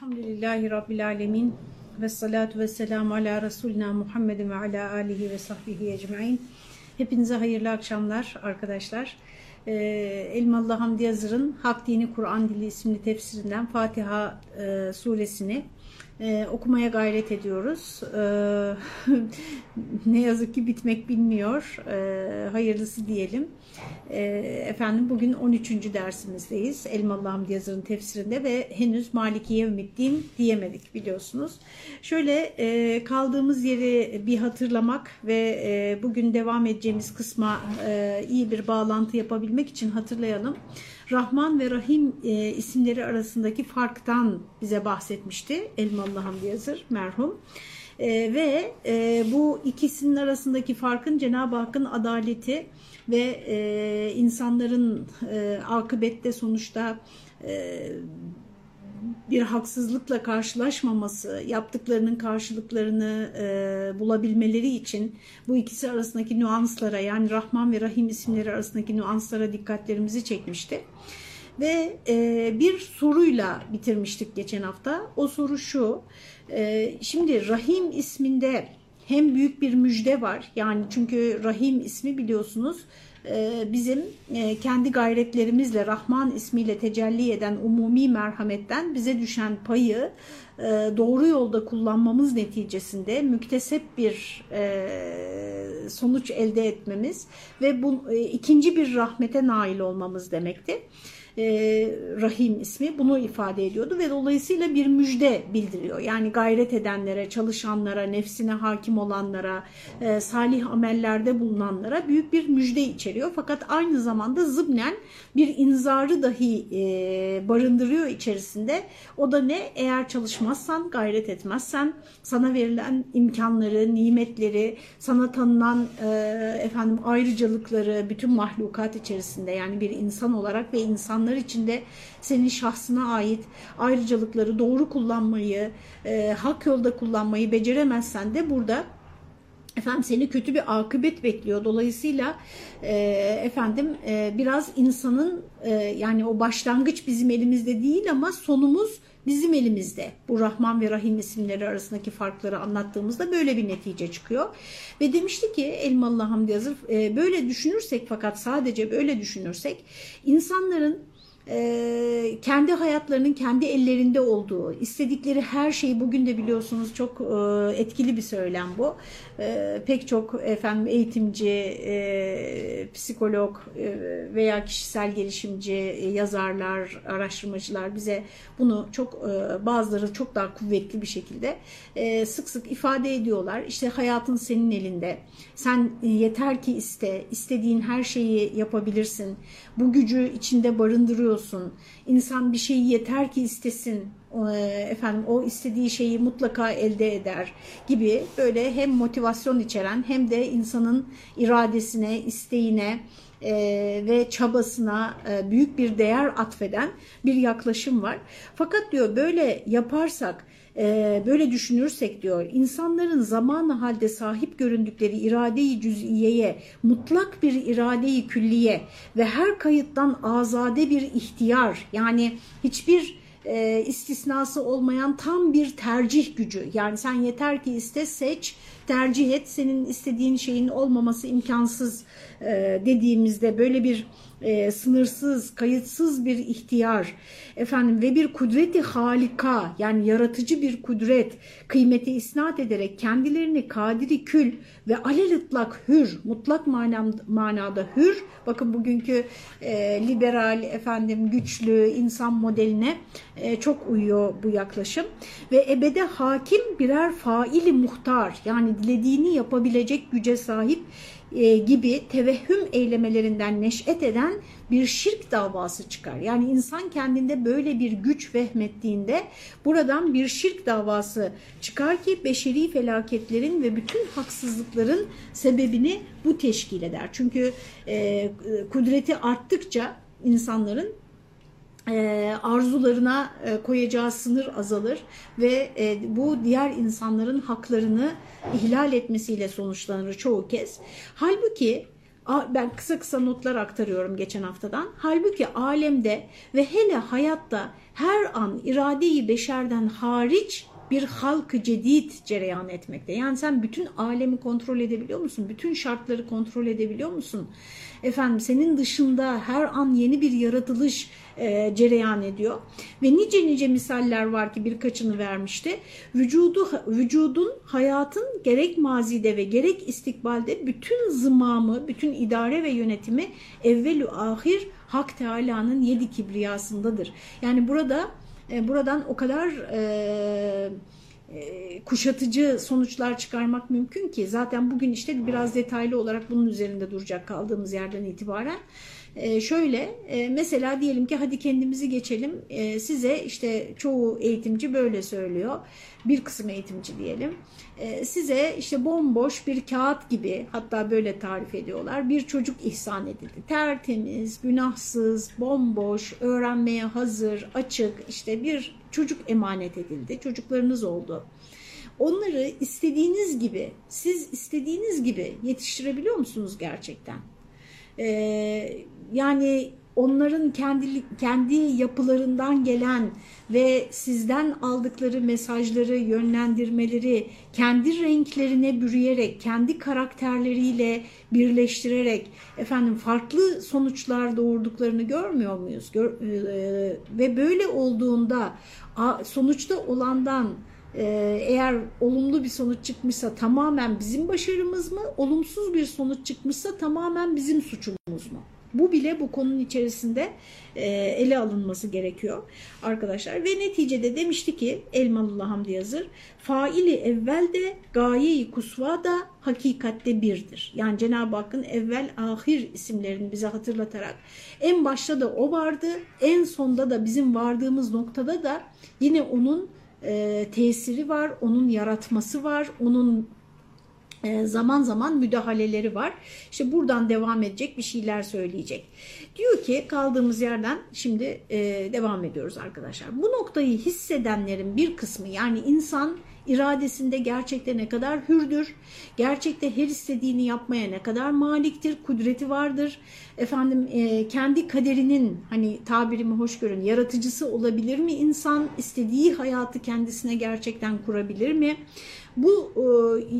Elhamdülillahi Rabbil Alemin ve salatu ve selamu ala Resulina Muhammedin ve ala alihi ve sahbihi ecmain. Hepinize hayırlı akşamlar arkadaşlar. Ee, Elmalı Hamdi Yazır'ın Hak Dini Kur'an Dili isimli tefsirinden Fatiha e, suresini e, okumaya gayret ediyoruz. E, ne yazık ki bitmek bilmiyor. E, hayırlısı diyelim. E, efendim bugün 13. dersimizdeyiz. Elmalı Hamdi Yazır'ın tefsirinde ve henüz Maliki Yevmiddin diyemedik biliyorsunuz. Şöyle e, kaldığımız yeri bir hatırlamak ve e, bugün devam edeceğimiz kısma e, iyi bir bağlantı yapabilmek için hatırlayalım. Rahman ve Rahim e, isimleri arasındaki farktan bize bahsetmişti Elmalı Hamdi Yazır merhum. E, ve e, bu ikisinin arasındaki farkın Cenab-ı Hakk'ın adaleti ve e, insanların e, akıbette sonuçta e, bir haksızlıkla karşılaşmaması, yaptıklarının karşılıklarını e, bulabilmeleri için bu ikisi arasındaki nüanslara yani Rahman ve Rahim isimleri arasındaki nüanslara dikkatlerimizi çekmişti. Ve e, bir soruyla bitirmiştik geçen hafta. O soru şu, e, şimdi Rahim isminde hem büyük bir müjde var yani çünkü Rahim ismi biliyorsunuz bizim kendi gayretlerimizle Rahman ismiyle tecelli eden umumi merhametten bize düşen payı doğru yolda kullanmamız neticesinde müktesep bir sonuç elde etmemiz ve bu ikinci bir rahmete nail olmamız demekti. Rahim ismi bunu ifade ediyordu ve dolayısıyla bir müjde bildiriyor. Yani gayret edenlere, çalışanlara, nefsine hakim olanlara, salih amellerde bulunanlara büyük bir müjde içeriyor. Fakat aynı zamanda zıbnen bir inzarı dahi barındırıyor içerisinde. O da ne? Eğer çalışmazsan, gayret etmezsen, sana verilen imkanları, nimetleri, sana tanınan efendim ayrıcalıkları bütün mahlukat içerisinde yani bir insan olarak ve insanlar içinde senin şahsına ait ayrıcalıkları doğru kullanmayı, e, hak yolda kullanmayı beceremezsen de burada efendim seni kötü bir akıbet bekliyor. Dolayısıyla e, efendim e, biraz insanın e, yani o başlangıç bizim elimizde değil ama sonumuz bizim elimizde. Bu Rahman ve Rahim isimleri arasındaki farkları anlattığımızda böyle bir netice çıkıyor. Ve demişti ki Elmalı Hamdi Yazır e, böyle düşünürsek fakat sadece böyle düşünürsek insanların e, kendi hayatlarının kendi ellerinde olduğu, istedikleri her şeyi bugün de biliyorsunuz çok e, etkili bir söylem bu. E, pek çok efendim eğitimci, e, psikolog e, veya kişisel gelişimci, e, yazarlar, araştırmacılar bize bunu çok e, bazıları çok daha kuvvetli bir şekilde e, sık sık ifade ediyorlar. İşte hayatın senin elinde. Sen e, yeter ki iste, istediğin her şeyi yapabilirsin. Bu gücü içinde barındırıyorsun. İnsan bir şeyi yeter ki istesin efendim o istediği şeyi mutlaka elde eder gibi böyle hem motivasyon içeren hem de insanın iradesine, isteğine e, ve çabasına e, büyük bir değer atfeden bir yaklaşım var. Fakat diyor böyle yaparsak e, böyle düşünürsek diyor insanların zamanı halde sahip göründükleri iradeyi cüz'iyeye mutlak bir iradeyi külliye ve her kayıttan azade bir ihtiyar yani hiçbir e, istisnası olmayan tam bir tercih gücü. Yani sen yeter ki iste seç tercih et senin istediğin şeyin olmaması imkansız e, dediğimizde böyle bir e, sınırsız, kayıtsız bir ihtiyar efendim ve bir kudreti halika yani yaratıcı bir kudret kıymeti isnat ederek kendilerini kadiri kül ve alelitlak hür, mutlak manam, manada hür bakın bugünkü e, liberal efendim güçlü insan modeline e, çok uyuyor bu yaklaşım. Ve ebede hakim birer faili muhtar yani dilediğini yapabilecek güce sahip e, gibi tevehhüm eylemelerinden neş'et eden bir şirk davası çıkar. Yani insan kendinde böyle bir güç vehmettiğinde buradan bir şirk davası çıkar ki beşeri felaketlerin ve bütün haksızlıkların sebebini bu teşkil eder. Çünkü e, kudreti arttıkça insanların arzularına e, koyacağı sınır azalır ve e, bu diğer insanların haklarını ihlal etmesiyle sonuçlanır çoğu kez. Halbuki Ben kısa kısa notlar aktarıyorum geçen haftadan. Halbuki alemde ve hele hayatta her an iradeyi beşerden hariç bir halkı cedid cereyan etmekte. Yani sen bütün alemi kontrol edebiliyor musun? Bütün şartları kontrol edebiliyor musun? Efendim senin dışında her an yeni bir yaratılış e, cereyan ediyor. Ve nice nice misaller var ki birkaçını vermişti. Vücudu, vücudun, hayatın gerek mazide ve gerek istikbalde bütün zımamı, bütün idare ve yönetimi evvelü ahir Hak Teala'nın yedi kibriyasındadır. Yani burada e, buradan o kadar e, e, kuşatıcı sonuçlar çıkarmak mümkün ki zaten bugün işte biraz detaylı olarak bunun üzerinde duracak kaldığımız yerden itibaren. E, şöyle e, mesela diyelim ki hadi kendimizi geçelim. E, size işte çoğu eğitimci böyle söylüyor. Bir kısım eğitimci diyelim. E, size işte bomboş bir kağıt gibi hatta böyle tarif ediyorlar bir çocuk ihsan edildi. Tertemiz günahsız bomboş öğrenmeye hazır açık işte bir çocuk emanet edildi. Çocuklarınız oldu. Onları istediğiniz gibi siz istediğiniz gibi yetiştirebiliyor musunuz gerçekten? Ee, yani onların kendi, kendi yapılarından gelen ve sizden aldıkları mesajları, yönlendirmeleri kendi renklerine bürüyerek, kendi karakterleriyle birleştirerek efendim farklı sonuçlar doğurduklarını görmüyor muyuz? Gör, e, ve böyle olduğunda sonuçta olandan e, eğer olumlu bir sonuç çıkmışsa tamamen bizim başarımız mı? Olumsuz bir sonuç çıkmışsa tamamen bizim suçumuz mu? Bu bile bu konunun içerisinde e, ele alınması gerekiyor arkadaşlar. Ve neticede demişti ki Elmalı Hamdi Yazır, faili evvel de gaye-i kusva da hakikatte birdir. Yani Cenab-ı Hakk'ın evvel ahir isimlerini bize hatırlatarak en başta da o vardı, en sonda da bizim vardığımız noktada da yine onun e, tesiri var, onun yaratması var, onun zaman zaman müdahaleleri var. İşte buradan devam edecek bir şeyler söyleyecek. Diyor ki kaldığımız yerden şimdi e, devam ediyoruz arkadaşlar. Bu noktayı hissedenlerin bir kısmı yani insan iradesinde gerçekte ne kadar hürdür, gerçekte her istediğini yapmaya ne kadar maliktir, kudreti vardır. Efendim e, kendi kaderinin hani tabirimi hoş görün yaratıcısı olabilir mi insan, istediği hayatı kendisine gerçekten kurabilir mi? Bu e,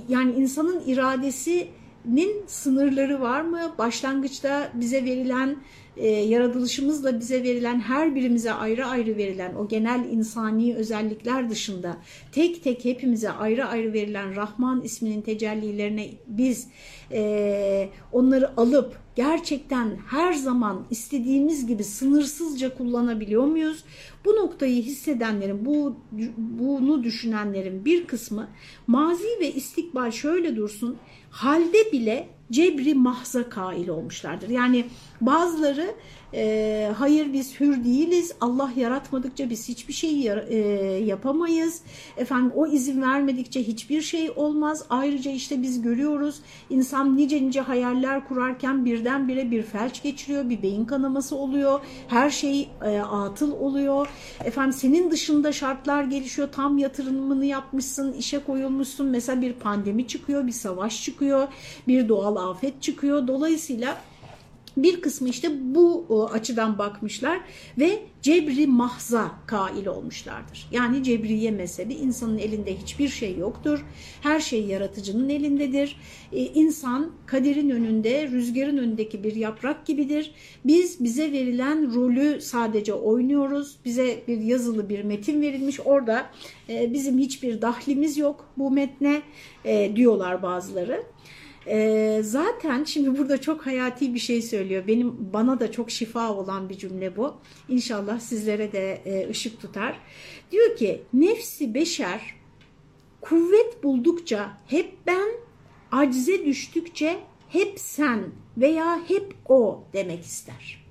yani insanın iradesinin sınırları var mı? Başlangıçta bize verilen e, yaratılışımızla bize verilen her birimize ayrı ayrı verilen o genel insani özellikler dışında tek tek hepimize ayrı ayrı verilen Rahman isminin tecellilerine biz e, onları alıp gerçekten her zaman istediğimiz gibi sınırsızca kullanabiliyor muyuz? Bu noktayı hissedenlerin, bu bunu düşünenlerin bir kısmı mazi ve istikbal şöyle dursun, halde bile cebri mahza kail olmuşlardır. Yani bazıları e, hayır biz hür değiliz, Allah yaratmadıkça biz hiçbir şey e, yapamayız. Efendim o izin vermedikçe hiçbir şey olmaz. Ayrıca işte biz görüyoruz insan nice nice hayaller kurarken birdenbire bir felç geçiriyor, bir beyin kanaması oluyor. Her şey e, atıl oluyor. Efendim senin dışında şartlar gelişiyor. Tam yatırımını yapmışsın, işe koyulmuşsun. Mesela bir pandemi çıkıyor, bir savaş çıkıyor, bir doğal afet çıkıyor. Dolayısıyla bir kısmı işte bu açıdan bakmışlar ve cebri mahza kail olmuşlardır. Yani cebriye mezhebi insanın elinde hiçbir şey yoktur. Her şey yaratıcının elindedir. Ee, insan kaderin önünde, rüzgarın önündeki bir yaprak gibidir. Biz bize verilen rolü sadece oynuyoruz. Bize bir yazılı bir metin verilmiş. Orada e, bizim hiçbir dahlimiz yok bu metne e, diyorlar bazıları. E, zaten şimdi burada çok hayati bir şey söylüyor. Benim bana da çok şifa olan bir cümle bu. İnşallah sizlere de e, ışık tutar. Diyor ki nefsi beşer kuvvet buldukça hep ben, acize düştükçe hep sen veya hep o demek ister.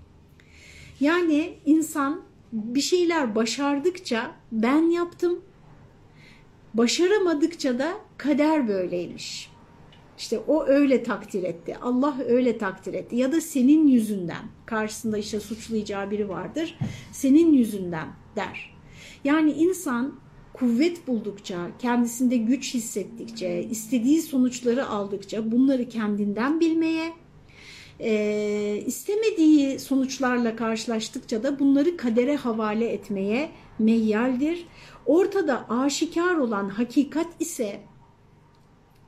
Yani insan bir şeyler başardıkça ben yaptım, başaramadıkça da kader böyleymiş işte o öyle takdir etti. Allah öyle takdir etti. Ya da senin yüzünden. Karşısında işte suçlayacağı biri vardır. Senin yüzünden der. Yani insan kuvvet buldukça, kendisinde güç hissettikçe, istediği sonuçları aldıkça bunları kendinden bilmeye e, istemediği sonuçlarla karşılaştıkça da bunları kadere havale etmeye meyyaldir. Ortada aşikar olan hakikat ise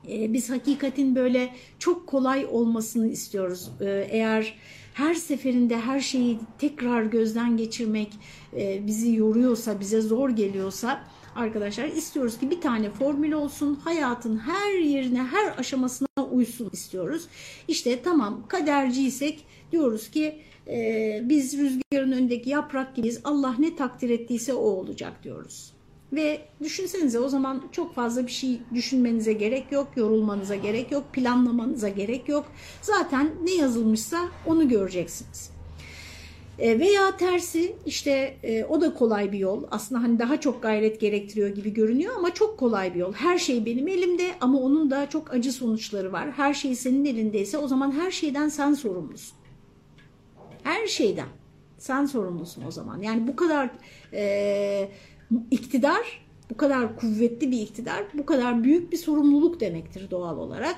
e, biz hakikatin böyle çok kolay olmasını istiyoruz. E, eğer her seferinde her şeyi tekrar gözden geçirmek e, bizi yoruyorsa, bize zor geliyorsa arkadaşlar istiyoruz ki bir tane formül olsun, hayatın her yerine, her aşamasına uysun istiyoruz. İşte tamam kaderciysek diyoruz ki e, biz rüzgarın önündeki yaprak gibiyiz, Allah ne takdir ettiyse o olacak diyoruz. Ve düşünsenize o zaman çok fazla bir şey düşünmenize gerek yok, yorulmanıza gerek yok, planlamanıza gerek yok. Zaten ne yazılmışsa onu göreceksiniz. E, veya tersi işte e, o da kolay bir yol. Aslında hani daha çok gayret gerektiriyor gibi görünüyor ama çok kolay bir yol. Her şey benim elimde ama onun da çok acı sonuçları var. Her şey senin elindeyse o zaman her şeyden sen sorumlusun. Her şeyden sen sorumlusun o zaman. Yani bu kadar e, iktidar, bu kadar kuvvetli bir iktidar, bu kadar büyük bir sorumluluk demektir doğal olarak.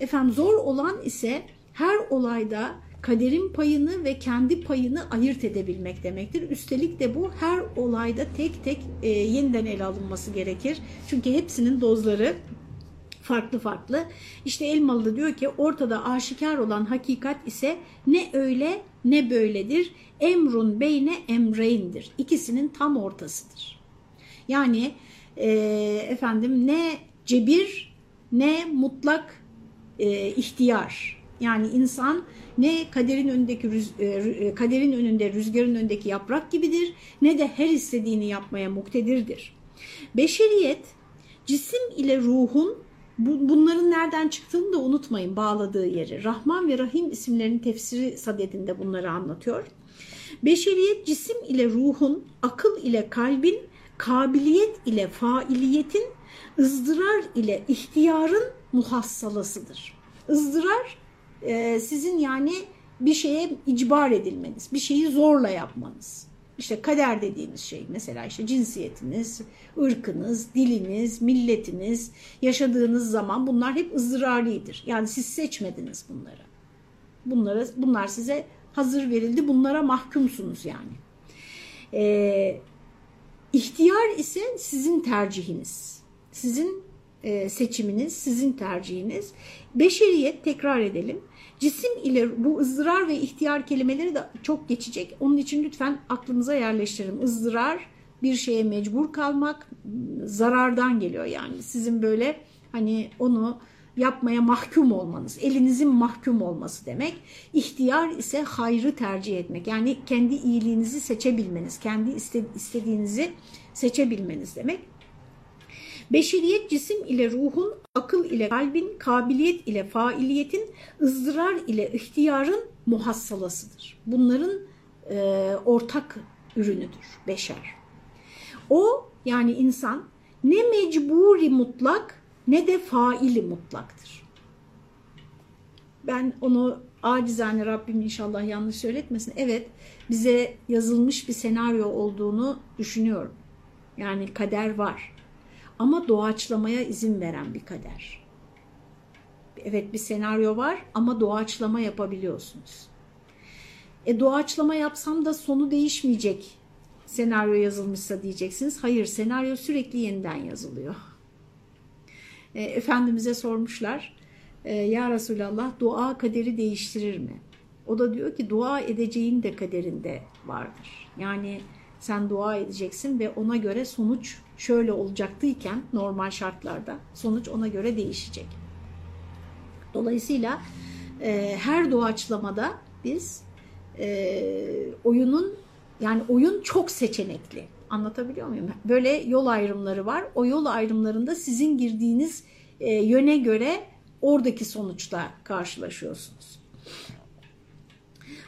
Efendim zor olan ise her olayda kaderin payını ve kendi payını ayırt edebilmek demektir. Üstelik de bu her olayda tek tek e, yeniden ele alınması gerekir. Çünkü hepsinin dozları farklı farklı. İşte Elmalı da diyor ki ortada aşikar olan hakikat ise ne öyle ne böyledir. Emrun beyne emreyndir. İkisinin tam ortasıdır. Yani e, efendim ne cebir ne mutlak e, ihtiyar. Yani insan ne kaderin önündeki rüz, e, e, kaderin önünde rüzgarın önündeki yaprak gibidir ne de her istediğini yapmaya muktedirdir. Beşeriyet cisim ile ruhun bu, bunların nereden çıktığını da unutmayın bağladığı yeri. Rahman ve Rahim isimlerinin tefsiri sadedinde bunları anlatıyor. Beşeriyet cisim ile ruhun, akıl ile kalbin, kabiliyet ile failiyetin, ızdırar ile ihtiyarın muhassalasıdır. Izdırar e, sizin yani bir şeye icbar edilmeniz, bir şeyi zorla yapmanız. İşte kader dediğimiz şey mesela işte cinsiyetiniz, ırkınız, diliniz, milletiniz, yaşadığınız zaman bunlar hep ızdırarlidir. Yani siz seçmediniz bunları. Bunlara, bunlar size hazır verildi. Bunlara mahkumsunuz yani. Ee, ihtiyar ise sizin tercihiniz. Sizin e, seçiminiz, sizin tercihiniz. Beşeriyet tekrar edelim. Cisim ile bu ızdırar ve ihtiyar kelimeleri de çok geçecek. Onun için lütfen aklınıza yerleştirin. Izdırar bir şeye mecbur kalmak zarardan geliyor yani. Sizin böyle hani onu yapmaya mahkum olmanız, elinizin mahkum olması demek. İhtiyar ise hayrı tercih etmek. Yani kendi iyiliğinizi seçebilmeniz, kendi istediğinizi seçebilmeniz demek. Beşeriyet cisim ile ruhun, akıl ile kalbin, kabiliyet ile failiyetin, ızdırar ile ihtiyarın muhassalasıdır. Bunların e, ortak ürünüdür beşer. O yani insan ne mecburi mutlak ne de faili mutlaktır. Ben onu acizane Rabbim inşallah yanlış söyletmesin. Evet bize yazılmış bir senaryo olduğunu düşünüyorum. Yani kader var. Ama doğaçlamaya izin veren bir kader. Evet bir senaryo var ama doğaçlama yapabiliyorsunuz. E doğaçlama yapsam da sonu değişmeyecek senaryo yazılmışsa diyeceksiniz. Hayır senaryo sürekli yeniden yazılıyor. E, Efendimiz'e sormuşlar. E, ya Resulallah dua kaderi değiştirir mi? O da diyor ki dua edeceğin de kaderinde vardır. Yani sen dua edeceksin ve ona göre sonuç şöyle olacaktıyken normal şartlarda sonuç ona göre değişecek. Dolayısıyla e, her doğaçlamada biz e, oyunun yani oyun çok seçenekli. Anlatabiliyor muyum? Böyle yol ayrımları var. O yol ayrımlarında sizin girdiğiniz e, yöne göre oradaki sonuçla karşılaşıyorsunuz.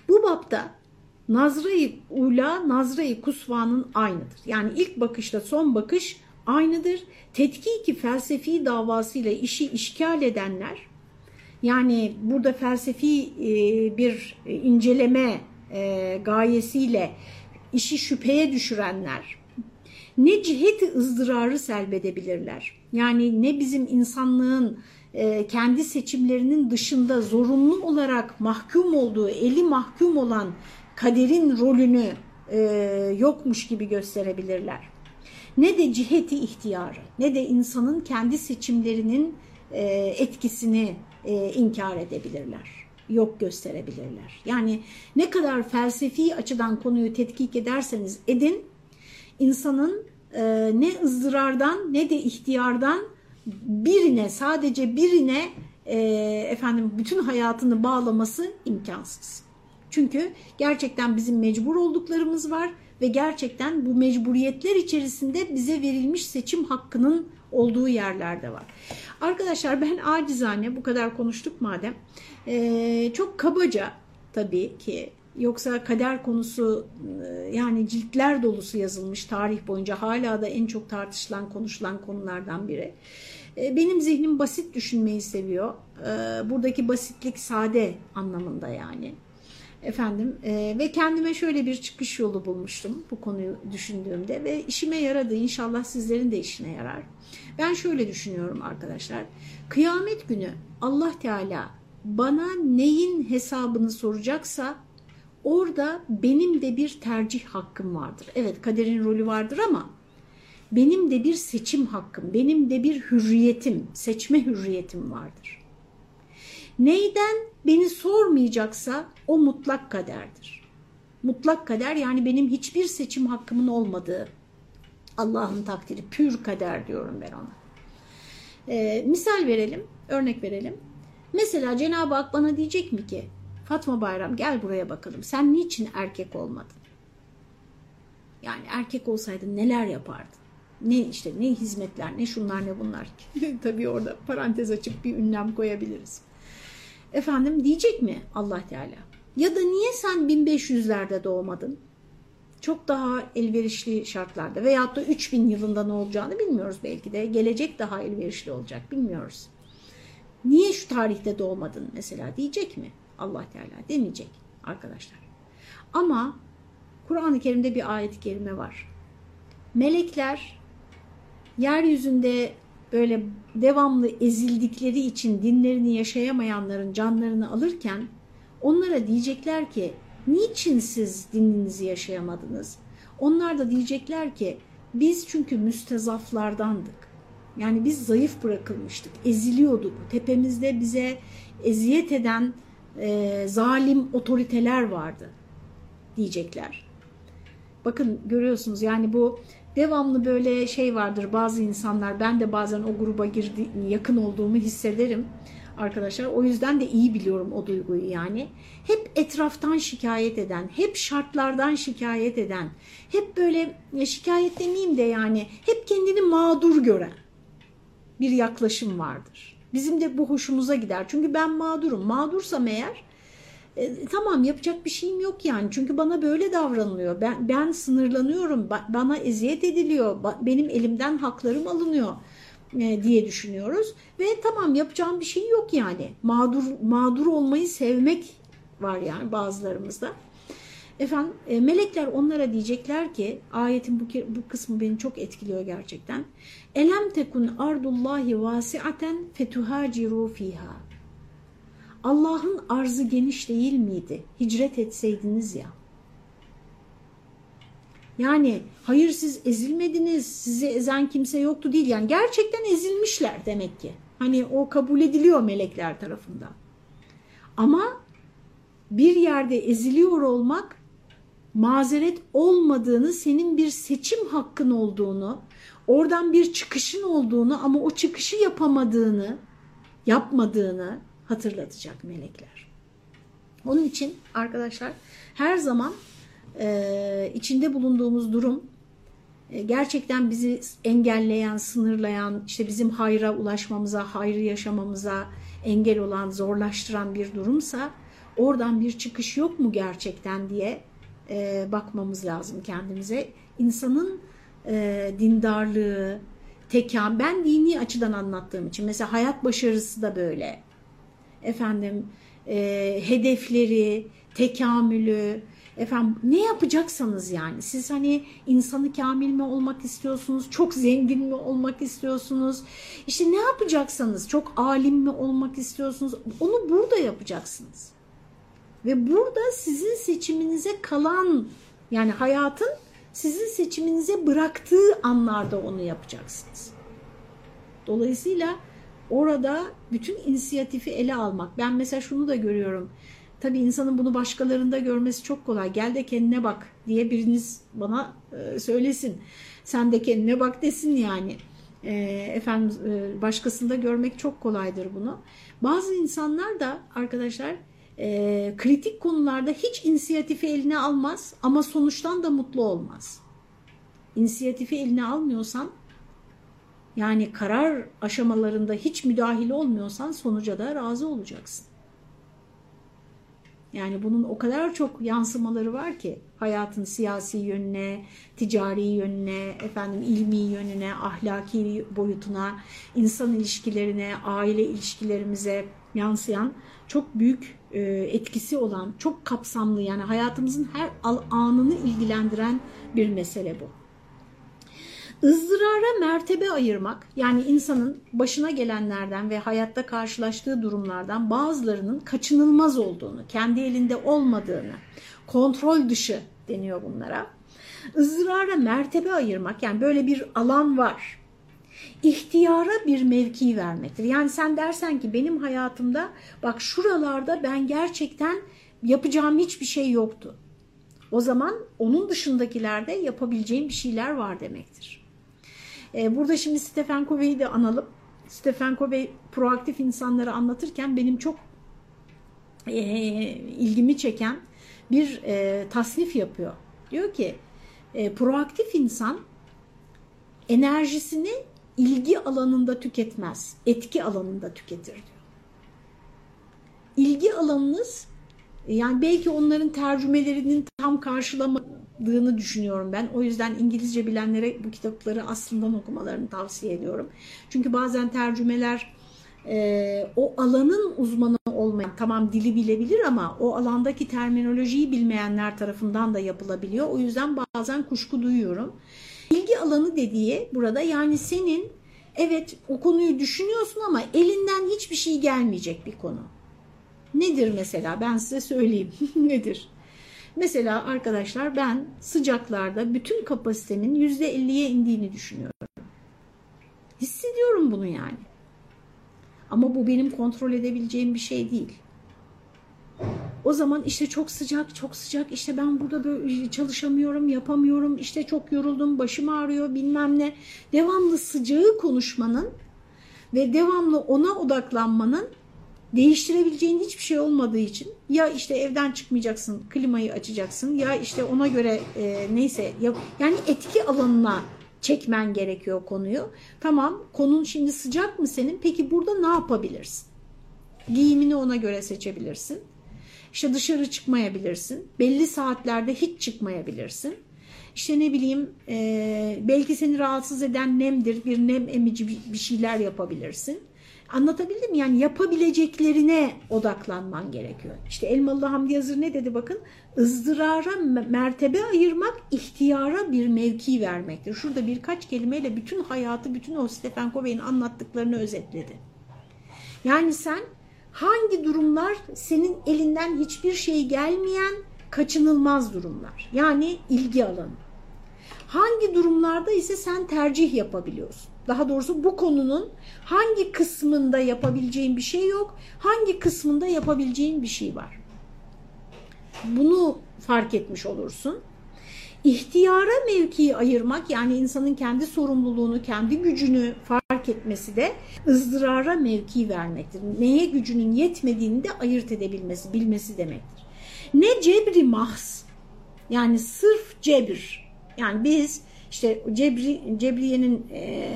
Bu bapta Nazra'yı ula, Nazra'yı kusvanın aynıdır. Yani ilk bakışla son bakış aynıdır. Tetkiki felsefi davasıyla işi işgal edenler, yani burada felsefi e, bir inceleme e, gayesiyle işi şüpheye düşürenler, ne ciheti ızdırarı selbedebilirler. Yani ne bizim insanlığın e, kendi seçimlerinin dışında zorunlu olarak mahkum olduğu, eli mahkum olan kaderin rolünü e, yokmuş gibi gösterebilirler. Ne de ciheti ihtiyarı, ne de insanın kendi seçimlerinin e, etkisini inkar edebilirler, yok gösterebilirler. Yani ne kadar felsefi açıdan konuyu tetkik ederseniz edin, insanın e, ne ızdırardan ne de ihtiyardan birine, sadece birine e, efendim bütün hayatını bağlaması imkansız. Çünkü gerçekten bizim mecbur olduklarımız var ve gerçekten bu mecburiyetler içerisinde bize verilmiş seçim hakkının olduğu yerlerde var. Arkadaşlar ben acizane bu kadar konuştuk madem e, çok kabaca tabii ki yoksa kader konusu e, yani ciltler dolusu yazılmış tarih boyunca hala da en çok tartışılan konuşulan konulardan biri. E, benim zihnim basit düşünmeyi seviyor. E, buradaki basitlik sade anlamında yani efendim e, ve kendime şöyle bir çıkış yolu bulmuştum bu konuyu düşündüğümde ve işime yaradı inşallah sizlerin de işine yarar. Ben şöyle düşünüyorum arkadaşlar kıyamet günü Allah Teala bana neyin hesabını soracaksa orada benim de bir tercih hakkım vardır. Evet kaderin rolü vardır ama benim de bir seçim hakkım, benim de bir hürriyetim, seçme hürriyetim vardır. Neyden beni sormayacaksa o mutlak kaderdir. Mutlak kader yani benim hiçbir seçim hakkımın olmadığı Allah'ın takdiri, pür kader diyorum ben ona. Ee, misal verelim, örnek verelim. Mesela Cenab-ı Hak bana diyecek mi ki Fatma Bayram gel buraya bakalım sen niçin erkek olmadın? Yani erkek olsaydın neler yapardın? Ne işte ne hizmetler ne şunlar ne bunlar. Tabii orada parantez açıp bir ünlem koyabiliriz. Efendim diyecek mi Allah Teala? Ya da niye sen 1500'lerde doğmadın? Çok daha elverişli şartlarda veyahut da 3000 yılında ne olacağını bilmiyoruz belki de. Gelecek daha elverişli olacak bilmiyoruz. Niye şu tarihte doğmadın mesela diyecek mi Allah Teala? Demeyecek arkadaşlar. Ama Kur'an-ı Kerim'de bir ayet-i kerime var. Melekler yeryüzünde böyle devamlı ezildikleri için dinlerini yaşayamayanların canlarını alırken onlara diyecekler ki niçin siz dininizi yaşayamadınız? Onlar da diyecekler ki biz çünkü müstezaflardandık. Yani biz zayıf bırakılmıştık, eziliyorduk. Tepemizde bize eziyet eden e, zalim otoriteler vardı diyecekler. Bakın görüyorsunuz yani bu devamlı böyle şey vardır bazı insanlar ben de bazen o gruba girdi, yakın olduğumu hissederim arkadaşlar. O yüzden de iyi biliyorum o duyguyu yani. Hep etraftan şikayet eden, hep şartlardan şikayet eden, hep böyle şikayet demeyeyim de yani hep kendini mağdur gören bir yaklaşım vardır. Bizim de bu hoşumuza gider. Çünkü ben mağdurum. Mağdursam eğer e, tamam yapacak bir şeyim yok yani. Çünkü bana böyle davranılıyor. Ben, ben sınırlanıyorum. Bana eziyet ediliyor. Benim elimden haklarım alınıyor e, diye düşünüyoruz. Ve tamam yapacağım bir şey yok yani. Mağdur, mağdur olmayı sevmek var yani bazılarımızda. Efendim e, melekler onlara diyecekler ki ayetin bu, bu kısmı beni çok etkiliyor gerçekten. Elem tekun ardullahi vasiaten fetuhaciru fiha. Allah'ın arzı geniş değil miydi? Hicret etseydiniz ya. Yani hayır siz ezilmediniz, sizi ezen kimse yoktu değil. Yani gerçekten ezilmişler demek ki. Hani o kabul ediliyor melekler tarafından. Ama bir yerde eziliyor olmak mazeret olmadığını, senin bir seçim hakkın olduğunu, oradan bir çıkışın olduğunu ama o çıkışı yapamadığını, yapmadığını hatırlatacak melekler. Onun için arkadaşlar her zaman e, içinde bulunduğumuz durum e, gerçekten bizi engelleyen, sınırlayan, işte bizim hayra ulaşmamıza, hayrı yaşamamıza engel olan, zorlaştıran bir durumsa oradan bir çıkış yok mu gerçekten diye e, bakmamız lazım kendimize. İnsanın e, dindarlığı, tekan, ben dini açıdan anlattığım için mesela hayat başarısı da böyle. Efendim e, hedefleri, tekamülü, Efendim ne yapacaksanız yani siz hani insanı kamil mi olmak istiyorsunuz, çok zengin mi olmak istiyorsunuz, işte ne yapacaksanız çok alim mi olmak istiyorsunuz onu burada yapacaksınız. Ve burada sizin seçiminize kalan yani hayatın sizin seçiminize bıraktığı anlarda onu yapacaksınız. Dolayısıyla orada bütün inisiyatifi ele almak. Ben mesela şunu da görüyorum. Tabii insanın bunu başkalarında görmesi çok kolay. Gel de kendine bak diye biriniz bana e, söylesin. Sen de kendine bak desin yani. E, efendim e, başkasında görmek çok kolaydır bunu. Bazı insanlar da arkadaşlar kritik konularda hiç inisiyatifi eline almaz ama sonuçtan da mutlu olmaz. İnisiyatifi eline almıyorsan yani karar aşamalarında hiç müdahil olmuyorsan sonuca da razı olacaksın. Yani bunun o kadar çok yansımaları var ki hayatın siyasi yönüne, ticari yönüne, efendim ilmi yönüne, ahlaki boyutuna, insan ilişkilerine, aile ilişkilerimize yansıyan çok büyük e, etkisi olan, çok kapsamlı yani hayatımızın her anını ilgilendiren bir mesele bu. Izdırara mertebe ayırmak yani insanın başına gelenlerden ve hayatta karşılaştığı durumlardan bazılarının kaçınılmaz olduğunu, kendi elinde olmadığını, kontrol dışı deniyor bunlara. ızdırara mertebe ayırmak yani böyle bir alan var ihtiyara bir mevki vermektir. Yani sen dersen ki benim hayatımda bak şuralarda ben gerçekten yapacağım hiçbir şey yoktu. O zaman onun dışındakilerde yapabileceğim bir şeyler var demektir. Ee, burada şimdi Stephen Covey'i de analım. Stephen Covey proaktif insanları anlatırken benim çok e, ilgimi çeken bir e, tasnif yapıyor. Diyor ki proaktif insan enerjisini ilgi alanında tüketmez, etki alanında tüketir diyor. İlgi alanınız yani belki onların tercümelerinin tam karşılamadığını düşünüyorum ben. O yüzden İngilizce bilenlere bu kitapları aslında okumalarını tavsiye ediyorum. Çünkü bazen tercümeler e, o alanın uzmanı olmayan, tamam dili bilebilir ama o alandaki terminolojiyi bilmeyenler tarafından da yapılabiliyor. O yüzden bazen kuşku duyuyorum. İlgi alanı dediği burada yani senin evet o konuyu düşünüyorsun ama elinden hiçbir şey gelmeyecek bir konu. Nedir mesela ben size söyleyeyim nedir? Mesela arkadaşlar ben sıcaklarda bütün kapasitemin %50'ye indiğini düşünüyorum. Hissediyorum bunu yani. Ama bu benim kontrol edebileceğim bir şey değil. O zaman işte çok sıcak, çok sıcak, işte ben burada böyle çalışamıyorum, yapamıyorum, işte çok yoruldum, başım ağrıyor bilmem ne. Devamlı sıcağı konuşmanın ve devamlı ona odaklanmanın değiştirebileceğin hiçbir şey olmadığı için ya işte evden çıkmayacaksın, klimayı açacaksın ya işte ona göre e, neyse ya, yani etki alanına çekmen gerekiyor konuyu. Tamam konun şimdi sıcak mı senin? Peki burada ne yapabilirsin? Giyimini ona göre seçebilirsin. İşte dışarı çıkmayabilirsin. Belli saatlerde hiç çıkmayabilirsin. İşte ne bileyim e, belki seni rahatsız eden nemdir. Bir nem emici bir şeyler yapabilirsin. Anlatabildim mi? Yani yapabileceklerine odaklanman gerekiyor. İşte Elmalı Hamdi Yazır ne dedi bakın? ızdırara mertebe ayırmak, ihtiyara bir mevki vermektir. Şurada birkaç kelimeyle bütün hayatı, bütün o Stephen Covey'in anlattıklarını özetledi. Yani sen hangi durumlar senin elinden hiçbir şey gelmeyen kaçınılmaz durumlar. Yani ilgi alanı. Hangi durumlarda ise sen tercih yapabiliyorsun. Daha doğrusu bu konunun hangi kısmında yapabileceğin bir şey yok, hangi kısmında yapabileceğin bir şey var. Bunu fark etmiş olursun. İhtiyara mevkiyi ayırmak yani insanın kendi sorumluluğunu, kendi gücünü fark etmesi de ızdırara mevki vermektir. Neye gücünün yetmediğini de ayırt edebilmesi, bilmesi demektir. Ne cebri mahs yani sırf cebir yani biz işte Cebri, Cebriye'nin e,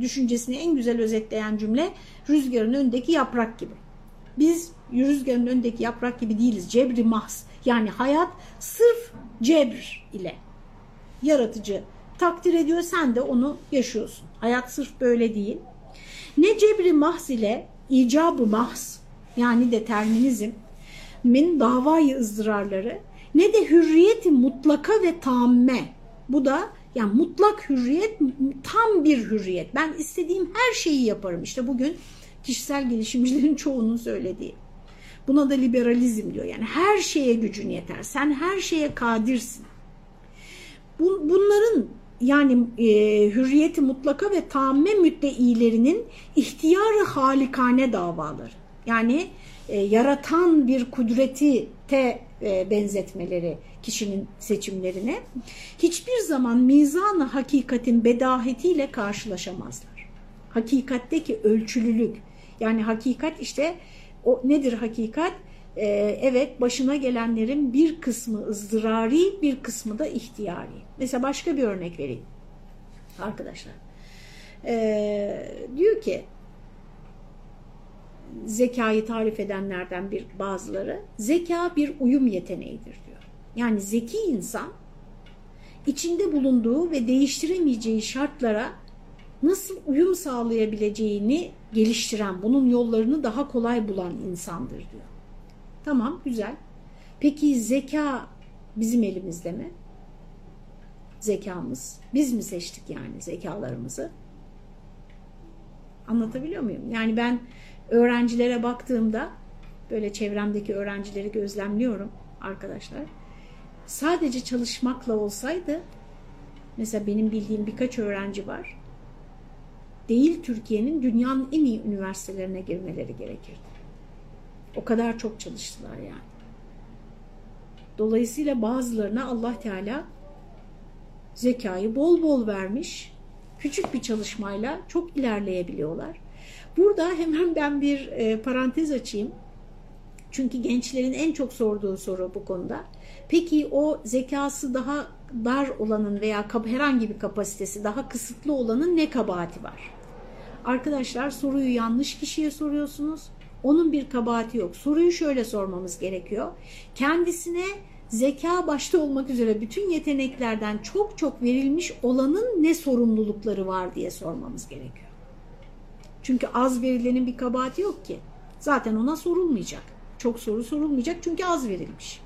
düşüncesini en güzel özetleyen cümle rüzgarın önündeki yaprak gibi. Biz rüzgarın önündeki yaprak gibi değiliz. Cebri mahs yani hayat sırf cebr ile yaratıcı takdir ediyor sen de onu yaşıyorsun. Hayat sırf böyle değil. Ne cebri mahz ile icabı mahz yani determinizm min davayı ızdırarları ne de hürriyeti mutlaka ve tamme. Bu da yani mutlak hürriyet, tam bir hürriyet. Ben istediğim her şeyi yaparım. İşte bugün kişisel gelişimcilerin çoğunun söylediği. Buna da liberalizm diyor. Yani her şeye gücün yeter. Sen her şeye kadirsin. Bunların yani e, hürriyeti mutlaka ve tamme müddeilerinin ihtiyarı halikane davaları. Yani e, yaratan bir kudreti te e, benzetmeleri kişinin seçimlerine hiçbir zaman mizanı hakikatin bedahetiyle karşılaşamazlar. Hakikatteki ölçülülük yani hakikat işte o nedir hakikat? Ee, evet başına gelenlerin bir kısmı ızdırari bir kısmı da ihtiyari. Mesela başka bir örnek vereyim arkadaşlar. Ee, diyor ki zekayı tarif edenlerden bir bazıları zeka bir uyum yeteneğidir diyor. Yani zeki insan içinde bulunduğu ve değiştiremeyeceği şartlara nasıl uyum sağlayabileceğini geliştiren, bunun yollarını daha kolay bulan insandır diyor. Tamam, güzel. Peki zeka bizim elimizde mi? Zekamız. Biz mi seçtik yani zekalarımızı? Anlatabiliyor muyum? Yani ben öğrencilere baktığımda böyle çevremdeki öğrencileri gözlemliyorum arkadaşlar. Sadece çalışmakla olsaydı mesela benim bildiğim birkaç öğrenci var. Değil Türkiye'nin dünyanın en iyi üniversitelerine girmeleri gerekirdi. O kadar çok çalıştılar yani. Dolayısıyla bazılarına Allah Teala zekayı bol bol vermiş. Küçük bir çalışmayla çok ilerleyebiliyorlar. Burada hemen ben bir e, parantez açayım. Çünkü gençlerin en çok sorduğu soru bu konuda. Peki o zekası daha dar olanın veya herhangi bir kapasitesi daha kısıtlı olanın ne kabahati var? Arkadaşlar soruyu yanlış kişiye soruyorsunuz. Onun bir kabahati yok. Soruyu şöyle sormamız gerekiyor. Kendisine zeka başta olmak üzere bütün yeteneklerden çok çok verilmiş olanın ne sorumlulukları var diye sormamız gerekiyor. Çünkü az verilenin bir kabahati yok ki. Zaten ona sorulmayacak. Çok soru sorulmayacak çünkü az verilmiş.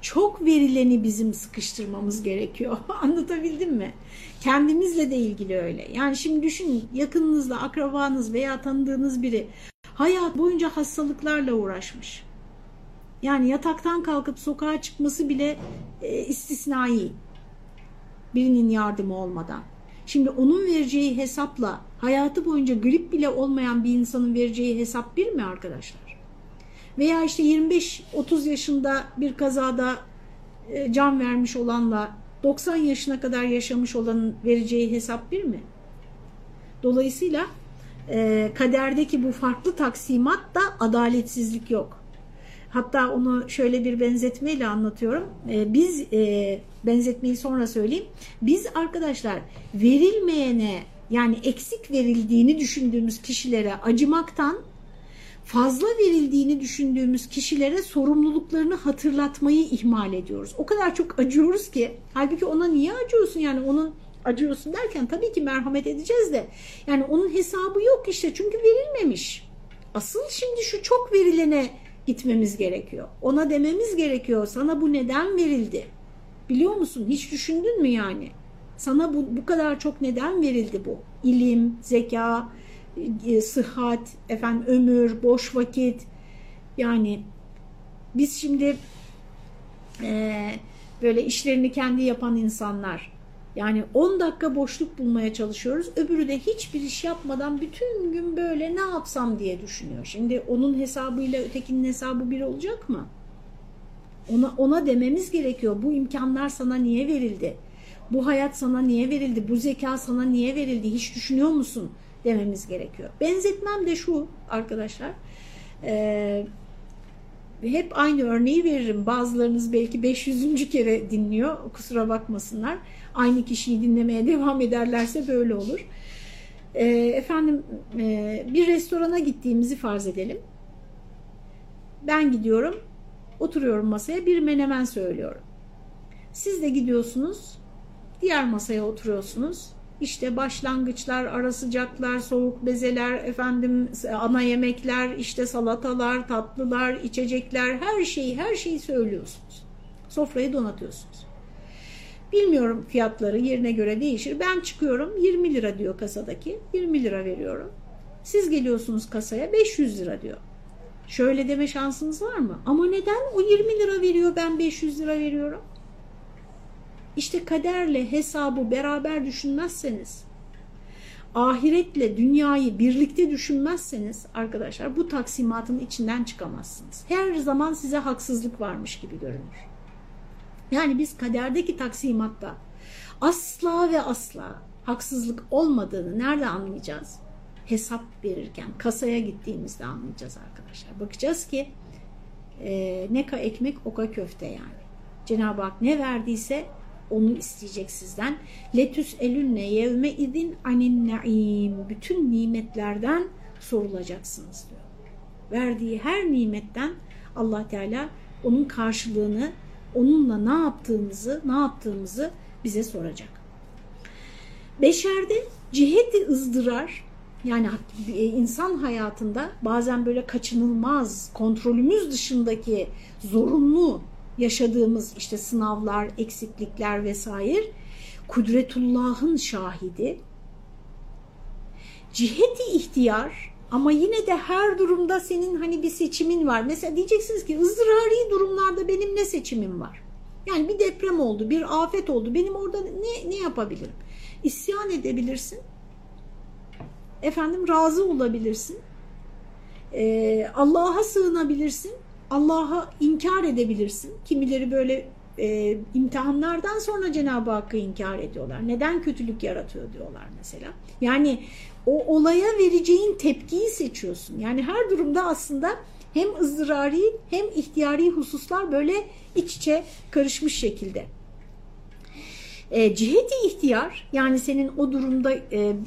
Çok verileni bizim sıkıştırmamız gerekiyor. Anlatabildim mi? Kendimizle de ilgili öyle. Yani şimdi düşünün yakınınızda akrabanız veya tanıdığınız biri hayat boyunca hastalıklarla uğraşmış. Yani yataktan kalkıp sokağa çıkması bile e, istisnai. Birinin yardımı olmadan. Şimdi onun vereceği hesapla hayatı boyunca grip bile olmayan bir insanın vereceği hesap bir mi arkadaşlar? Veya işte 25-30 yaşında bir kazada e, can vermiş olanla 90 yaşına kadar yaşamış olanın vereceği hesap bir mi? Dolayısıyla e, kaderdeki bu farklı taksimat da adaletsizlik yok. Hatta onu şöyle bir benzetmeyle anlatıyorum. E, biz e, benzetmeyi sonra söyleyeyim. Biz arkadaşlar verilmeyene yani eksik verildiğini düşündüğümüz kişilere acımaktan fazla verildiğini düşündüğümüz kişilere sorumluluklarını hatırlatmayı ihmal ediyoruz. O kadar çok acıyoruz ki halbuki ona niye acıyorsun yani onun acıyorsun derken tabii ki merhamet edeceğiz de yani onun hesabı yok işte çünkü verilmemiş. Asıl şimdi şu çok verilene gitmemiz gerekiyor. Ona dememiz gerekiyor sana bu neden verildi? Biliyor musun? Hiç düşündün mü yani? Sana bu, bu kadar çok neden verildi bu? İlim, zeka, e, sıhhat, efendim ömür, boş vakit. Yani biz şimdi e, böyle işlerini kendi yapan insanlar yani 10 dakika boşluk bulmaya çalışıyoruz. Öbürü de hiçbir iş yapmadan bütün gün böyle ne yapsam diye düşünüyor. Şimdi onun hesabıyla ötekinin hesabı bir olacak mı? Ona, ona dememiz gerekiyor. Bu imkanlar sana niye verildi? Bu hayat sana niye verildi? Bu zeka sana niye verildi? Hiç düşünüyor musun? Dememiz gerekiyor. Benzetmem de şu arkadaşlar. Ee, hep aynı örneği veririm. Bazılarınız belki 500. kere dinliyor. Kusura bakmasınlar. Aynı kişiyi dinlemeye devam ederlerse böyle olur. E, efendim e, bir restorana gittiğimizi farz edelim. Ben gidiyorum. Oturuyorum masaya bir menemen söylüyorum. Siz de gidiyorsunuz. Diğer masaya oturuyorsunuz. işte başlangıçlar, ara sıcaklar, soğuk bezeler, efendim ana yemekler, işte salatalar, tatlılar, içecekler, her şeyi, her şeyi söylüyorsunuz. Sofrayı donatıyorsunuz. Bilmiyorum fiyatları yerine göre değişir. Ben çıkıyorum 20 lira diyor kasadaki. 20 lira veriyorum. Siz geliyorsunuz kasaya 500 lira diyor. Şöyle deme şansınız var mı? Ama neden o 20 lira veriyor ben 500 lira veriyorum? İşte kaderle hesabı beraber düşünmezseniz, ahiretle dünyayı birlikte düşünmezseniz arkadaşlar bu taksimatın içinden çıkamazsınız. Her zaman size haksızlık varmış gibi görünür. Yani biz kaderdeki taksimatta asla ve asla haksızlık olmadığını nerede anlayacağız? Hesap verirken, kasaya gittiğimizde anlayacağız arkadaşlar. Bakacağız ki e, ne ka ekmek oka köfte yani. Cenab-ı Hak ne verdiyse onu isteyecek sizden. Letüs elünne yevme idin anin naim. Bütün nimetlerden sorulacaksınız diyor. Verdiği her nimetten Allah Teala onun karşılığını onunla ne yaptığımızı, ne yaptığımızı bize soracak. Beşerde ciheti ızdırar yani insan hayatında bazen böyle kaçınılmaz, kontrolümüz dışındaki zorunlu yaşadığımız işte sınavlar, eksiklikler vesaire kudretullah'ın şahidi. Ciheti ihtiyar ama yine de her durumda senin hani bir seçimin var. Mesela diyeceksiniz ki ızdırari durumlarda benim ne seçimim var? Yani bir deprem oldu, bir afet oldu. Benim orada ne, ne yapabilirim? İsyan edebilirsin. Efendim razı olabilirsin. Ee, Allah'a sığınabilirsin. Allah'a inkar edebilirsin. Kimileri böyle e, imtihanlardan sonra Cenab-ı Hakk'ı inkar ediyorlar. Neden kötülük yaratıyor diyorlar mesela. Yani o olaya vereceğin tepkiyi seçiyorsun. Yani her durumda aslında hem ızdırari hem ihtiyari hususlar böyle iç içe karışmış şekilde. E, ciheti ihtiyar yani senin o durumda e,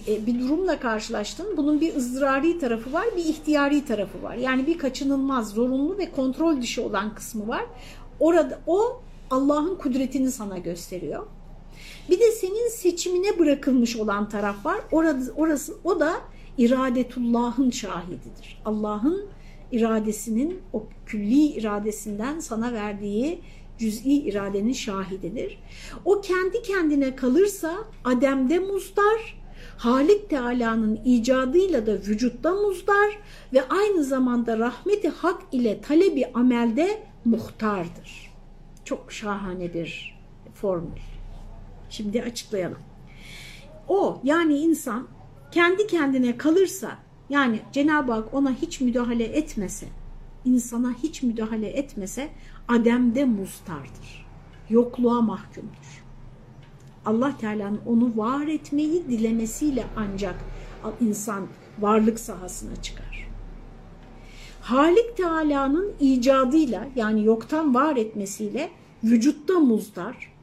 e, bir durumla karşılaştın. Bunun bir ızdırari tarafı var bir ihtiyari tarafı var. Yani bir kaçınılmaz zorunlu ve kontrol dışı olan kısmı var. Orada o Allah'ın kudretini sana gösteriyor. Bir de senin seçimine bırakılmış olan taraf var. Orası, orası o da iradetullah'ın şahididir. Allah'ın iradesinin o külli iradesinden sana verdiği cüz'i iradenin şahididir. O kendi kendine kalırsa Adem'de muzdar, Halik Teala'nın icadıyla da vücutta muzdar ve aynı zamanda rahmeti hak ile talebi amelde muhtardır. Çok şahane bir formül. Şimdi açıklayalım. O yani insan kendi kendine kalırsa yani Cenab-ı Hak ona hiç müdahale etmese, insana hiç müdahale etmese Adem'de mustardır. Yokluğa mahkumdur. Allah Teala'nın onu var etmeyi dilemesiyle ancak insan varlık sahasına çıkar. Halik Teala'nın icadıyla yani yoktan var etmesiyle vücutta muzdar.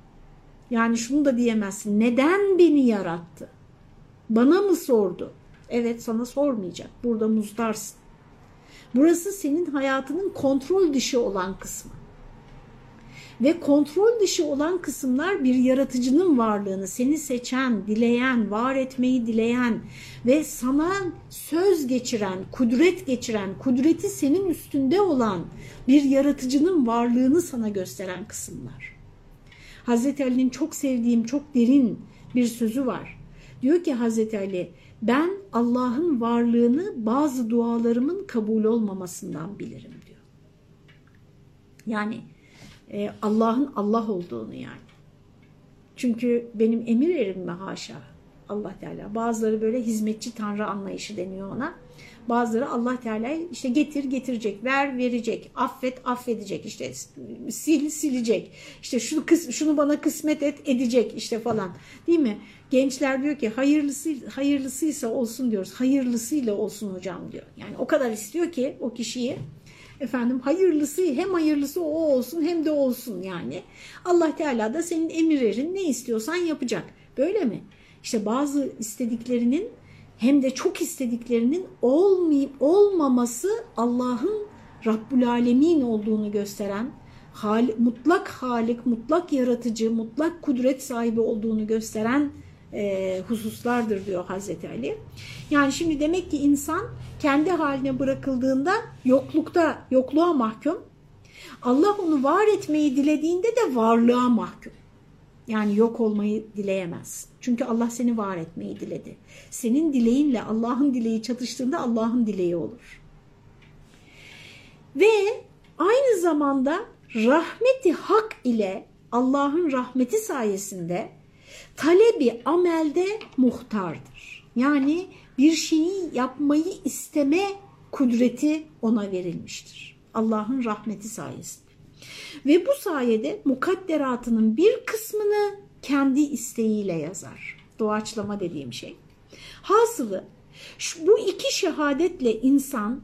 Yani şunu da diyemezsin. Neden beni yarattı? Bana mı sordu? Evet sana sormayacak. Burada muzdarsın. Burası senin hayatının kontrol dışı olan kısmı. Ve kontrol dışı olan kısımlar bir yaratıcının varlığını, seni seçen, dileyen, var etmeyi dileyen ve sana söz geçiren, kudret geçiren, kudreti senin üstünde olan bir yaratıcının varlığını sana gösteren kısımlar. Hazreti Ali'nin çok sevdiğim, çok derin bir sözü var. Diyor ki Hazreti Ali, ben Allah'ın varlığını bazı dualarımın kabul olmamasından bilirim diyor. Yani e, Allah'ın Allah olduğunu yani. Çünkü benim emir erim mi haşa Allah Teala. Bazıları böyle hizmetçi tanrı anlayışı deniyor ona. Bazıları Allah Teala işte getir getirecek, ver verecek, affet affedecek, işte sil silecek. İşte şunu şunu bana kısmet et edecek işte falan. Değil mi? Gençler diyor ki hayırlısı hayırlısıysa olsun diyoruz. Hayırlısıyla olsun hocam diyor. Yani o kadar istiyor ki o kişiyi efendim hayırlısı hem hayırlısı o olsun hem de olsun yani. Allah Teala da senin emirlerin ne istiyorsan yapacak. Böyle mi? İşte bazı istediklerinin hem de çok istediklerinin olmayıp olmaması Allah'ın Rabbul Alemin olduğunu gösteren, hal, mutlak halik, mutlak yaratıcı, mutlak kudret sahibi olduğunu gösteren e, hususlardır diyor Hazreti Ali. Yani şimdi demek ki insan kendi haline bırakıldığında yoklukta, yokluğa mahkum. Allah onu var etmeyi dilediğinde de varlığa mahkum. Yani yok olmayı dileyemez. Çünkü Allah seni var etmeyi diledi. Senin dileğinle Allah'ın dileği çatıştığında Allah'ın dileği olur. Ve aynı zamanda rahmeti hak ile Allah'ın rahmeti sayesinde talebi amelde muhtardır. Yani bir şeyi yapmayı isteme kudreti ona verilmiştir. Allah'ın rahmeti sayesinde. Ve bu sayede mukadderatının bir kısmını kendi isteğiyle yazar. Doğaçlama dediğim şey. Hasılı bu iki şehadetle insan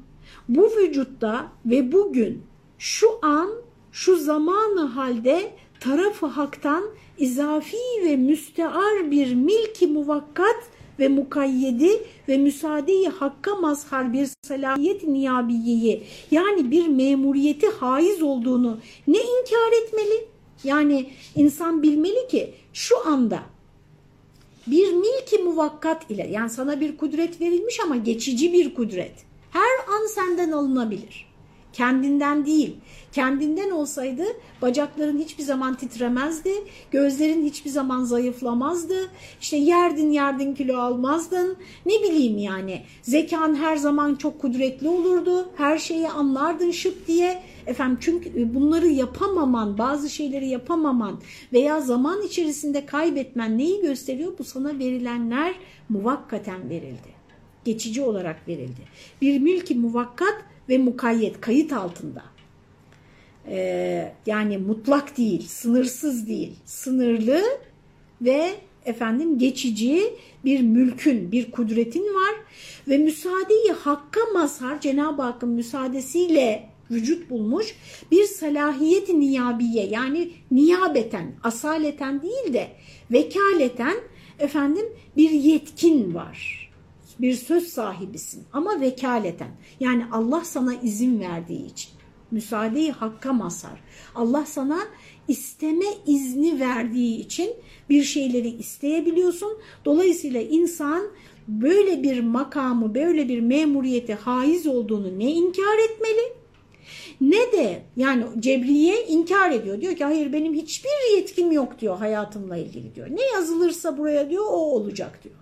bu vücutta ve bugün şu an şu zamanı halde tarafı haktan izafi ve müstear bir milki muvakkat ve mukayyedi ve müsaadeyi hakka mazhar bir salahiyet niyabiyeyi yani bir memuriyeti haiz olduğunu ne inkar etmeli? Yani insan bilmeli ki şu anda bir milki muvakkat ile yani sana bir kudret verilmiş ama geçici bir kudret. Her an senden alınabilir. Kendinden değil. Kendinden olsaydı bacakların hiçbir zaman titremezdi, gözlerin hiçbir zaman zayıflamazdı, işte yerdin yerdin kilo almazdın, ne bileyim yani zekan her zaman çok kudretli olurdu, her şeyi anlardın şıp diye. Efendim çünkü bunları yapamaman, bazı şeyleri yapamaman veya zaman içerisinde kaybetmen neyi gösteriyor? Bu sana verilenler muvakkaten verildi. Geçici olarak verildi. Bir mülki muvakkat ve mukayyet kayıt altında. Ee, yani mutlak değil, sınırsız değil, sınırlı ve efendim geçici bir mülkün, bir kudretin var ve müsaadeyi hakka mazhar Cenab-ı Hakk'ın müsaadesiyle vücut bulmuş bir salahiyet niyabiye yani niyabeten, asaleten değil de vekaleten efendim bir yetkin var. Bir söz sahibisin ama vekaleten yani Allah sana izin verdiği için müsaadeyi hakka mazhar. Allah sana isteme izni verdiği için bir şeyleri isteyebiliyorsun. Dolayısıyla insan böyle bir makamı, böyle bir memuriyete haiz olduğunu ne inkar etmeli ne de yani Cebriye inkar ediyor. Diyor ki hayır benim hiçbir yetkim yok diyor hayatımla ilgili diyor. Ne yazılırsa buraya diyor o olacak diyor.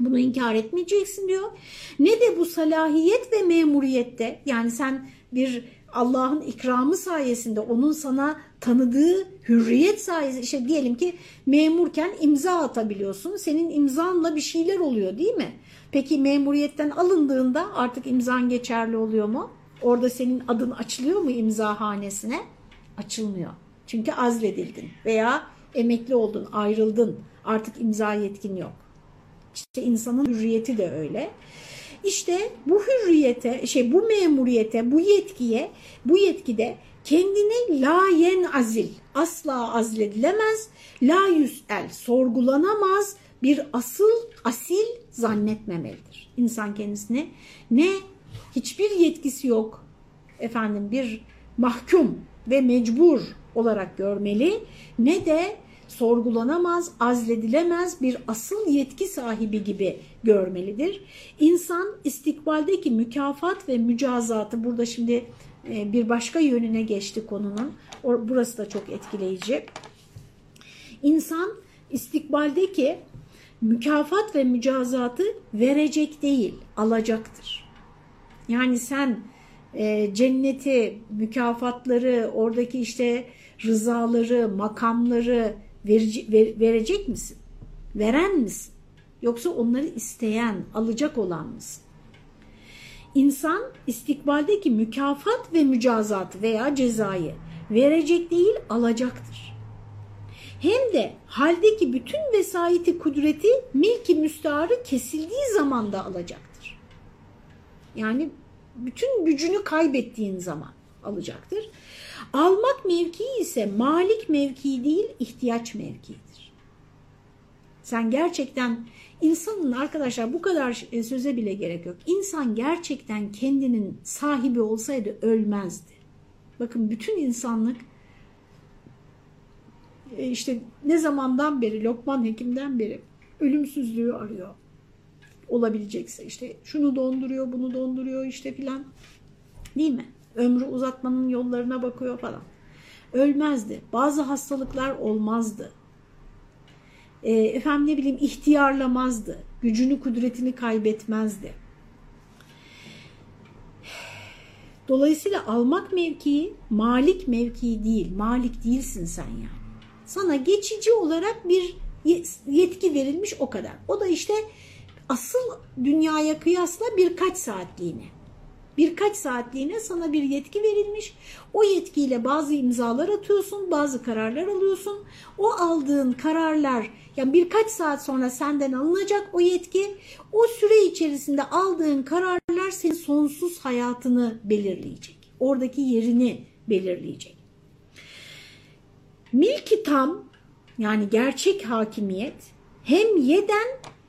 Bunu inkar etmeyeceksin diyor. Ne de bu salahiyet ve memuriyette yani sen bir Allah'ın ikramı sayesinde onun sana tanıdığı hürriyet sayesinde işte diyelim ki memurken imza atabiliyorsun. Senin imzanla bir şeyler oluyor değil mi? Peki memuriyetten alındığında artık imzan geçerli oluyor mu? Orada senin adın açılıyor mu imzahanesine? Açılmıyor. Çünkü azledildin veya emekli oldun, ayrıldın. Artık imza yetkin yok. İşte insanın hürriyeti de öyle. İşte bu hürriyete, şey bu memuriyete, bu yetkiye, bu yetkide kendini layen azil, asla azledilemez, la yüsel, sorgulanamaz bir asıl, asil zannetmemelidir. İnsan kendisini ne hiçbir yetkisi yok, efendim bir mahkum ve mecbur olarak görmeli ne de sorgulanamaz, azledilemez bir asıl yetki sahibi gibi görmelidir. İnsan istikbaldeki mükafat ve mücazatı burada şimdi e, bir başka yönüne geçti konunun. Burası da çok etkileyici. İnsan istikbaldeki mükafat ve mücazatı verecek değil, alacaktır. Yani sen e, cenneti, mükafatları, oradaki işte rızaları, makamları, verici, ver, verecek misin? Veren misin? Yoksa onları isteyen, alacak olan mısın? İnsan istikbaldeki mükafat ve mücazatı veya cezayı verecek değil alacaktır. Hem de haldeki bütün vesayeti kudreti milki müstaharı kesildiği zaman da alacaktır. Yani bütün gücünü kaybettiğin zaman alacaktır. Almak mevkii ise malik mevkii değil ihtiyaç mevkiidir. Sen gerçekten insanın arkadaşlar bu kadar e, söze bile gerek yok. İnsan gerçekten kendinin sahibi olsaydı ölmezdi. Bakın bütün insanlık e, işte ne zamandan beri Lokman Hekim'den beri ölümsüzlüğü arıyor. Olabilecekse işte şunu donduruyor, bunu donduruyor işte filan. Değil mi? Ömrü uzatmanın yollarına bakıyor falan. Ölmezdi. Bazı hastalıklar olmazdı. E, efendim ne bileyim ihtiyarlamazdı. Gücünü, kudretini kaybetmezdi. Dolayısıyla almak mevkii malik mevkii değil. Malik değilsin sen yani. Sana geçici olarak bir yetki verilmiş o kadar. O da işte asıl dünyaya kıyasla birkaç saatliğine. Birkaç saatliğine sana bir yetki verilmiş. O yetkiyle bazı imzalar atıyorsun, bazı kararlar alıyorsun. O aldığın kararlar yani birkaç saat sonra senden alınacak o yetki. O süre içerisinde aldığın kararlar senin sonsuz hayatını belirleyecek. Oradaki yerini belirleyecek. Milki tam yani gerçek hakimiyet hem yeden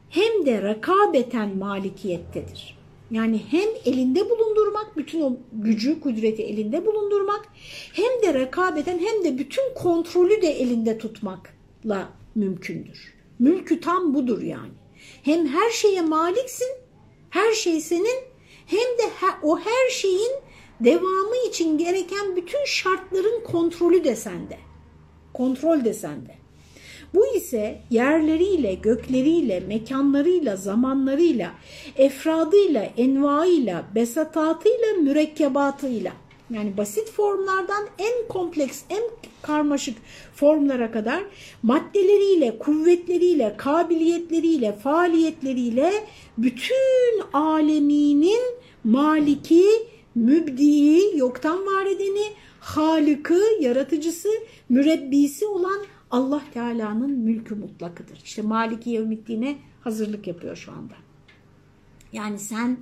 hem de rekabeten malikiyettedir. Yani hem elinde bulundurmak, bütün o gücü, kudreti elinde bulundurmak hem de rekabeten hem de bütün kontrolü de elinde tutmakla mümkündür. Mülkü tam budur yani. Hem her şeye maliksin, her şey senin hem de o her şeyin devamı için gereken bütün şartların kontrolü de sende. Kontrol de sende. Bu ise yerleriyle, gökleriyle, mekanlarıyla, zamanlarıyla, efradıyla, envaıyla, besatatıyla, mürekkebatıyla. Yani basit formlardan en kompleks, en karmaşık formlara kadar maddeleriyle, kuvvetleriyle, kabiliyetleriyle, faaliyetleriyle bütün aleminin maliki, mübdiği, yoktan var edeni, halıkı, yaratıcısı, mürebbisi olan Allah Teala'nın mülkü mutlakıdır. İşte Maliki Yevmiddin'e hazırlık yapıyor şu anda. Yani sen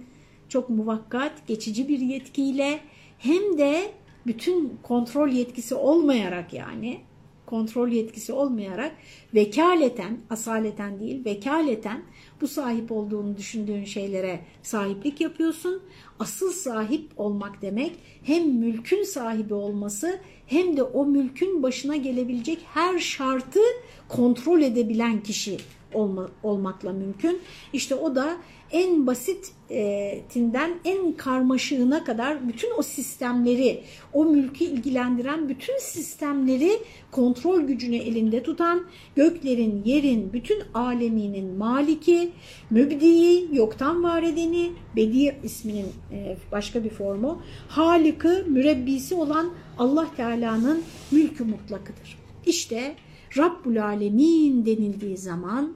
çok muvakkat, geçici bir yetkiyle hem de bütün kontrol yetkisi olmayarak yani kontrol yetkisi olmayarak vekaleten, asaleten değil vekaleten bu sahip olduğunu düşündüğün şeylere sahiplik yapıyorsun. Asıl sahip olmak demek hem mülkün sahibi olması hem de o mülkün başına gelebilecek her şartı kontrol edebilen kişi olma, olmakla mümkün. İşte o da en basitinden en karmaşığına kadar bütün o sistemleri, o mülkü ilgilendiren bütün sistemleri kontrol gücünü elinde tutan, göklerin, yerin, bütün aleminin maliki, mübdiyi, yoktan var edeni, Bedi isminin e, başka bir formu, halikı, mürebbisi olan Allah Teala'nın mülkü mutlakıdır. İşte Rabbul Alemin denildiği zaman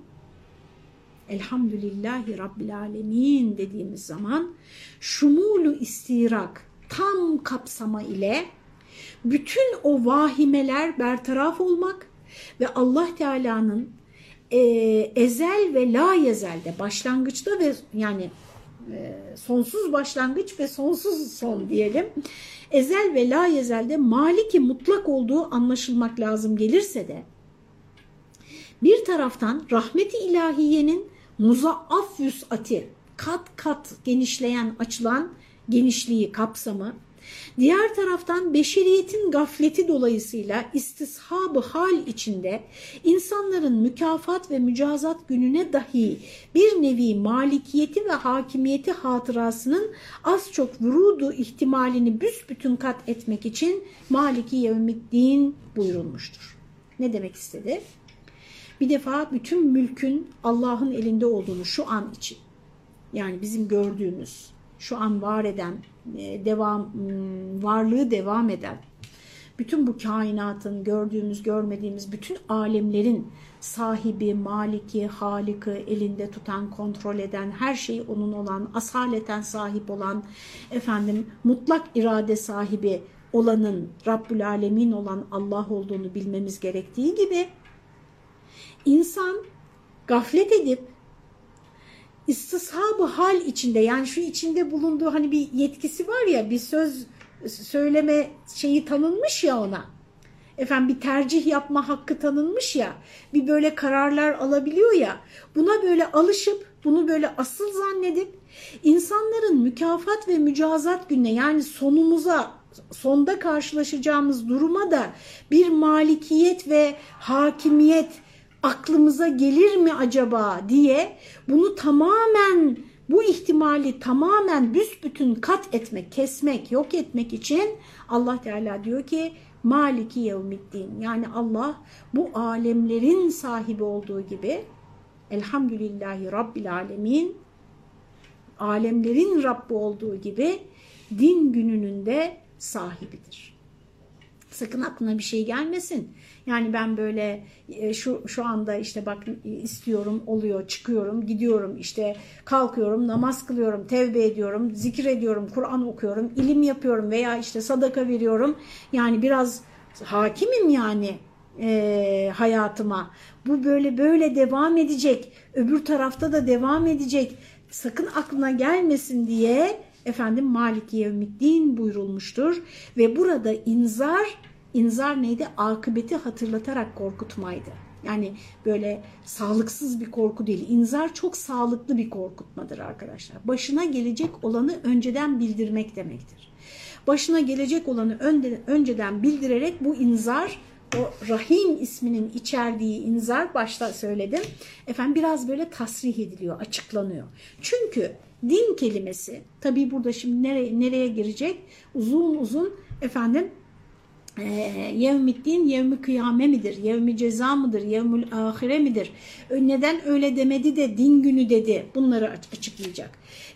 Elhamdülillahi Rabbil Alemin dediğimiz zaman şumulu istirak tam kapsama ile bütün o vahimeler bertaraf olmak ve Allah Teala'nın e, ezel ve la yezelde başlangıçta ve yani e, sonsuz başlangıç ve sonsuz son diyelim. Ezel ve la yezelde maliki mutlak olduğu anlaşılmak lazım gelirse de bir taraftan rahmeti ilahiyenin muzaaf vüs'ati kat kat genişleyen açılan genişliği kapsamı Diğer taraftan beşeriyetin gafleti dolayısıyla istishab hal içinde insanların mükafat ve mücazat gününe dahi bir nevi malikiyeti ve hakimiyeti hatırasının az çok vurudu ihtimalini büsbütün kat etmek için Maliki Yevmiddin buyurulmuştur. Ne demek istedi? Bir defa bütün mülkün Allah'ın elinde olduğunu şu an için yani bizim gördüğümüz şu an var eden devam hmm, varlığı devam eden bütün bu kainatın gördüğümüz görmediğimiz bütün alemlerin sahibi, maliki, halikı elinde tutan, kontrol eden, her şeyi onun olan, asaleten sahip olan, efendim mutlak irade sahibi olanın, Rabbül Alemin olan Allah olduğunu bilmemiz gerektiği gibi insan gaflet edip istishabı hal içinde yani şu içinde bulunduğu hani bir yetkisi var ya bir söz söyleme şeyi tanınmış ya ona. Efendim bir tercih yapma hakkı tanınmış ya bir böyle kararlar alabiliyor ya buna böyle alışıp bunu böyle asıl zannedip insanların mükafat ve mücazat gününe yani sonumuza sonda karşılaşacağımız duruma da bir malikiyet ve hakimiyet aklımıza gelir mi acaba diye bunu tamamen bu ihtimali tamamen büsbütün kat etmek, kesmek, yok etmek için Allah Teala diyor ki Maliki yevmiddin yani Allah bu alemlerin sahibi olduğu gibi Elhamdülillahi Rabbil alemin alemlerin Rabbi olduğu gibi din gününün de sahibidir. Sakın aklına bir şey gelmesin. Yani ben böyle e, şu şu anda işte bak istiyorum oluyor çıkıyorum gidiyorum işte kalkıyorum namaz kılıyorum tevbe ediyorum zikir ediyorum Kur'an okuyorum ilim yapıyorum veya işte sadaka veriyorum. Yani biraz hakimim yani e, hayatıma. Bu böyle böyle devam edecek. Öbür tarafta da devam edecek. Sakın aklına gelmesin diye efendim Maliki Yevmiddin buyurulmuştur. Ve burada inzar İnzar neydi? Akıbeti hatırlatarak korkutmaydı. Yani böyle sağlıksız bir korku değil. İnzar çok sağlıklı bir korkutmadır arkadaşlar. Başına gelecek olanı önceden bildirmek demektir. Başına gelecek olanı önceden bildirerek bu inzar o Rahim isminin içerdiği inzar başta söyledim. Efendim biraz böyle tasrih ediliyor, açıklanıyor. Çünkü din kelimesi tabii burada şimdi nereye, nereye girecek? Uzun uzun efendim yevmiddin yevmi kıyame midir? Yevmi ceza mıdır? Yevmül ahire midir? Neden öyle demedi de din günü dedi? Bunları açıklayacak.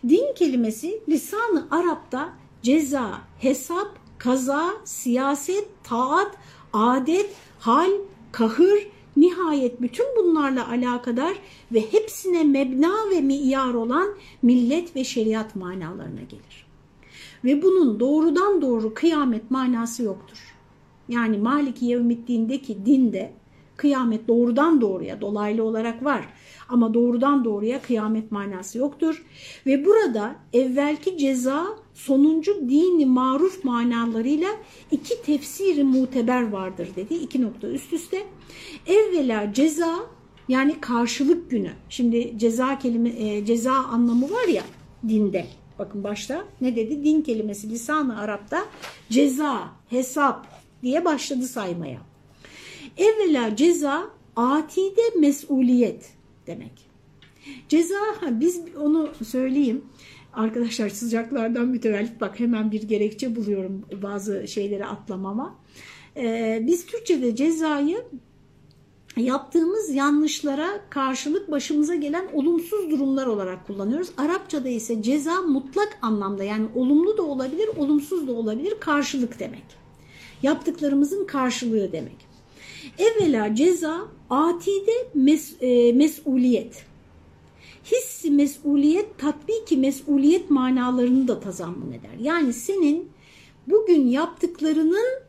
Din kelimesi lisanı Arap'ta ceza, hesap, kaza, siyaset, taat, adet, hal, kahır, nihayet bütün bunlarla alakadar ve hepsine mebna ve miyar olan millet ve şeriat manalarına gelir. Ve bunun doğrudan doğru kıyamet manası yoktur. Yani Maliki Yevmiddin'deki dinde kıyamet doğrudan doğruya dolaylı olarak var. Ama doğrudan doğruya kıyamet manası yoktur. Ve burada evvelki ceza sonuncu dini maruf manalarıyla iki tefsiri muteber vardır dedi. İki nokta üst üste. Evvela ceza yani karşılık günü. Şimdi ceza kelime e, ceza anlamı var ya dinde. Bakın başta ne dedi? Din kelimesi lisan-ı Arap'ta ceza, hesap, diye başladı saymaya. Evvela ceza atide mesuliyet demek. Ceza biz onu söyleyeyim. Arkadaşlar sıcaklardan mütevellit bak hemen bir gerekçe buluyorum bazı şeyleri atlamama. Ee, biz Türkçe'de cezayı yaptığımız yanlışlara karşılık başımıza gelen olumsuz durumlar olarak kullanıyoruz. Arapçada ise ceza mutlak anlamda yani olumlu da olabilir, olumsuz da olabilir karşılık demek. Yaptıklarımızın karşılığı demek. Evvela ceza atide mes, e, mesuliyet. Hissi mesuliyet tatbiki mesuliyet manalarını da tazammun eder. Yani senin bugün yaptıklarının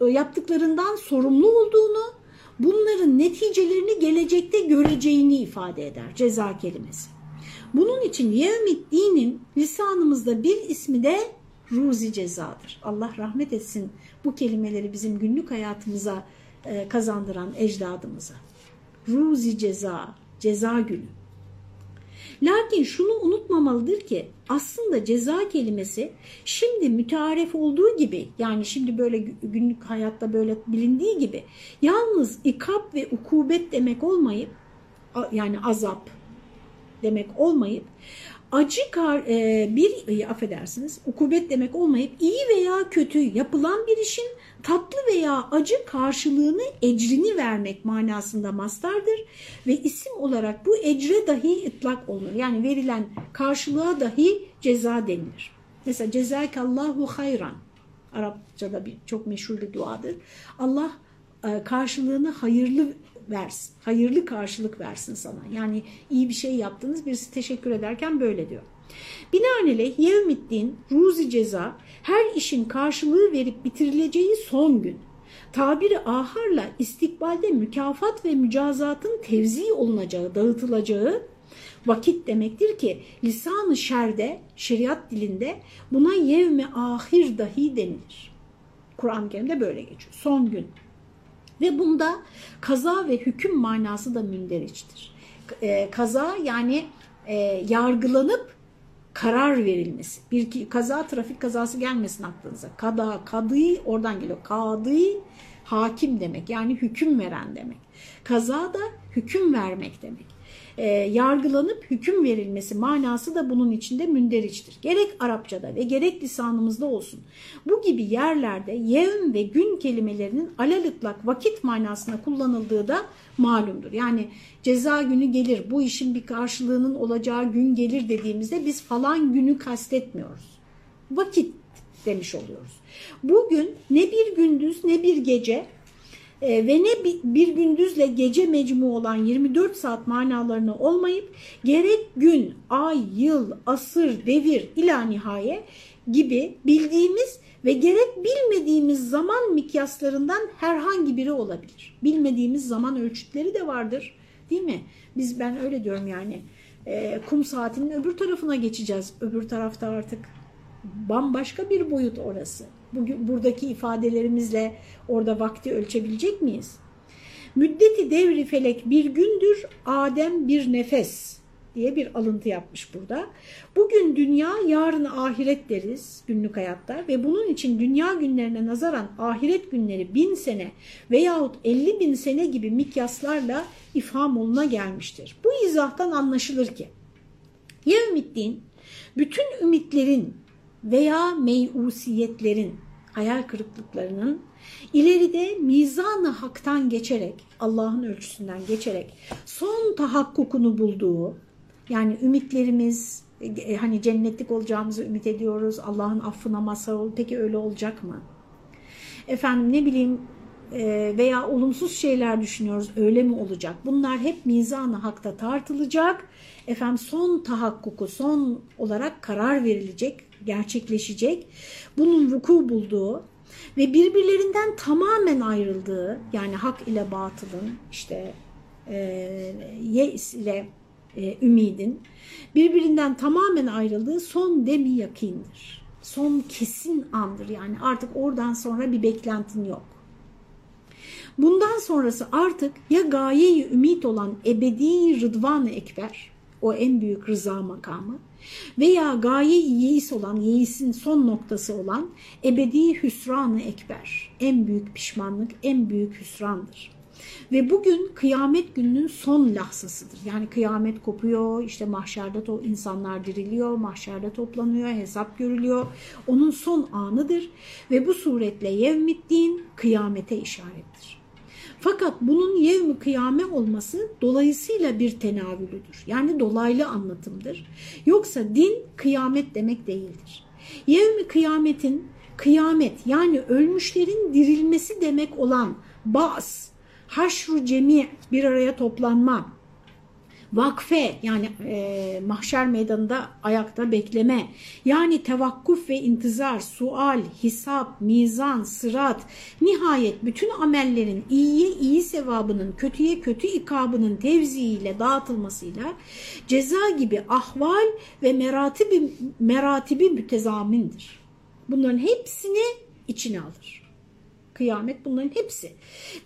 yaptıklarından sorumlu olduğunu, bunların neticelerini gelecekte göreceğini ifade eder ceza kelimesi. Bunun için yevmid dinin lisanımızda bir ismi de ruzi cezadır. Allah rahmet etsin bu kelimeleri bizim günlük hayatımıza e, kazandıran ecdadımıza. Ruzi ceza, ceza günü. Lakin şunu unutmamalıdır ki aslında ceza kelimesi şimdi mütearef olduğu gibi yani şimdi böyle günlük hayatta böyle bilindiği gibi yalnız ikap ve ukubet demek olmayıp yani azap demek olmayıp acı kar, e, bir e, affedersiniz ukubet demek olmayıp iyi veya kötü yapılan bir işin tatlı veya acı karşılığını ecrini vermek manasında mastardır ve isim olarak bu ecre dahi ıtlak olunur. Yani verilen karşılığa dahi ceza denilir. Mesela cezakallahu hayran Arapçada bir çok meşhur bir duadır. Allah e, karşılığını hayırlı versin. Hayırlı karşılık versin sana. Yani iyi bir şey yaptınız birisi teşekkür ederken böyle diyor. Binaenaleyh yevmiddin, ruzi ceza her işin karşılığı verip bitirileceği son gün. Tabiri aharla istikbalde mükafat ve mücazatın tevzi olunacağı, dağıtılacağı vakit demektir ki lisan-ı şerde, şeriat dilinde buna yevmi ahir dahi denilir. Kur'an-ı Kerim'de böyle geçiyor. Son gün ve bunda kaza ve hüküm manası da münderiçtir. E, kaza yani e, yargılanıp karar verilmesi. Bir kaza trafik kazası gelmesin aklınıza. Kada, kadı oradan geliyor. Kadı hakim demek yani hüküm veren demek. Kaza da hüküm vermek demek e, yargılanıp hüküm verilmesi manası da bunun içinde münderiçtir. Gerek Arapçada ve gerek lisanımızda olsun. Bu gibi yerlerde yevm ve gün kelimelerinin alalıklak vakit manasına kullanıldığı da malumdur. Yani ceza günü gelir, bu işin bir karşılığının olacağı gün gelir dediğimizde biz falan günü kastetmiyoruz. Vakit demiş oluyoruz. Bugün ne bir gündüz ne bir gece e, ve ne bir, gündüzle gece mecmu olan 24 saat manalarını olmayıp gerek gün, ay, yıl, asır, devir ila nihaye gibi bildiğimiz ve gerek bilmediğimiz zaman mikyaslarından herhangi biri olabilir. Bilmediğimiz zaman ölçütleri de vardır değil mi? Biz ben öyle diyorum yani e, kum saatinin öbür tarafına geçeceğiz. Öbür tarafta artık bambaşka bir boyut orası bugün buradaki ifadelerimizle orada vakti ölçebilecek miyiz? Müddeti devri felek bir gündür, Adem bir nefes diye bir alıntı yapmış burada. Bugün dünya, yarın ahiret deriz günlük hayatta ve bunun için dünya günlerine nazaran ahiret günleri bin sene veyahut elli bin sene gibi mikyaslarla ifham oluna gelmiştir. Bu izahtan anlaşılır ki Yevmiddin bütün ümitlerin veya meyusiyetlerin hayal kırıklıklarının ileride mizanı haktan geçerek, Allah'ın ölçüsünden geçerek son tahakkukunu bulduğu, yani ümitlerimiz, e, hani cennetlik olacağımızı ümit ediyoruz, Allah'ın affına mazhar ol, peki öyle olacak mı? Efendim ne bileyim e, veya olumsuz şeyler düşünüyoruz, öyle mi olacak? Bunlar hep mizanı hakta tartılacak, efendim son tahakkuku, son olarak karar verilecek, gerçekleşecek. Bunun vuku bulduğu ve birbirlerinden tamamen ayrıldığı yani hak ile batılın işte e, yes ile e, ümidin birbirinden tamamen ayrıldığı son demi yakindir. Son kesin andır yani artık oradan sonra bir beklentin yok. Bundan sonrası artık ya gayeyi ümit olan ebedi rıdvan-ı ekber o en büyük rıza makamı veya gaye yeis olan, yeisin son noktası olan ebedi hüsranı ekber. En büyük pişmanlık, en büyük hüsrandır. Ve bugün kıyamet gününün son lahzasıdır. Yani kıyamet kopuyor, işte mahşerde to insanlar diriliyor, mahşerde toplanıyor, hesap görülüyor. Onun son anıdır ve bu suretle yevmiddin kıyamete işarettir. Fakat bunun yevmi kıyame olması dolayısıyla bir tenavülüdür. Yani dolaylı anlatımdır. Yoksa din kıyamet demek değildir. Yevmi kıyametin kıyamet yani ölmüşlerin dirilmesi demek olan bas, haşru cemi bir araya toplanma, vakfe yani e, mahşer meydanında ayakta bekleme yani tevakkuf ve intizar, sual, hesap, mizan, sırat nihayet bütün amellerin iyiye iyi sevabının kötüye kötü ikabının tevziiyle dağıtılmasıyla ceza gibi ahval ve meratibi, meratibi mütezamindir. Bunların hepsini içine alır. Kıyamet bunların hepsi.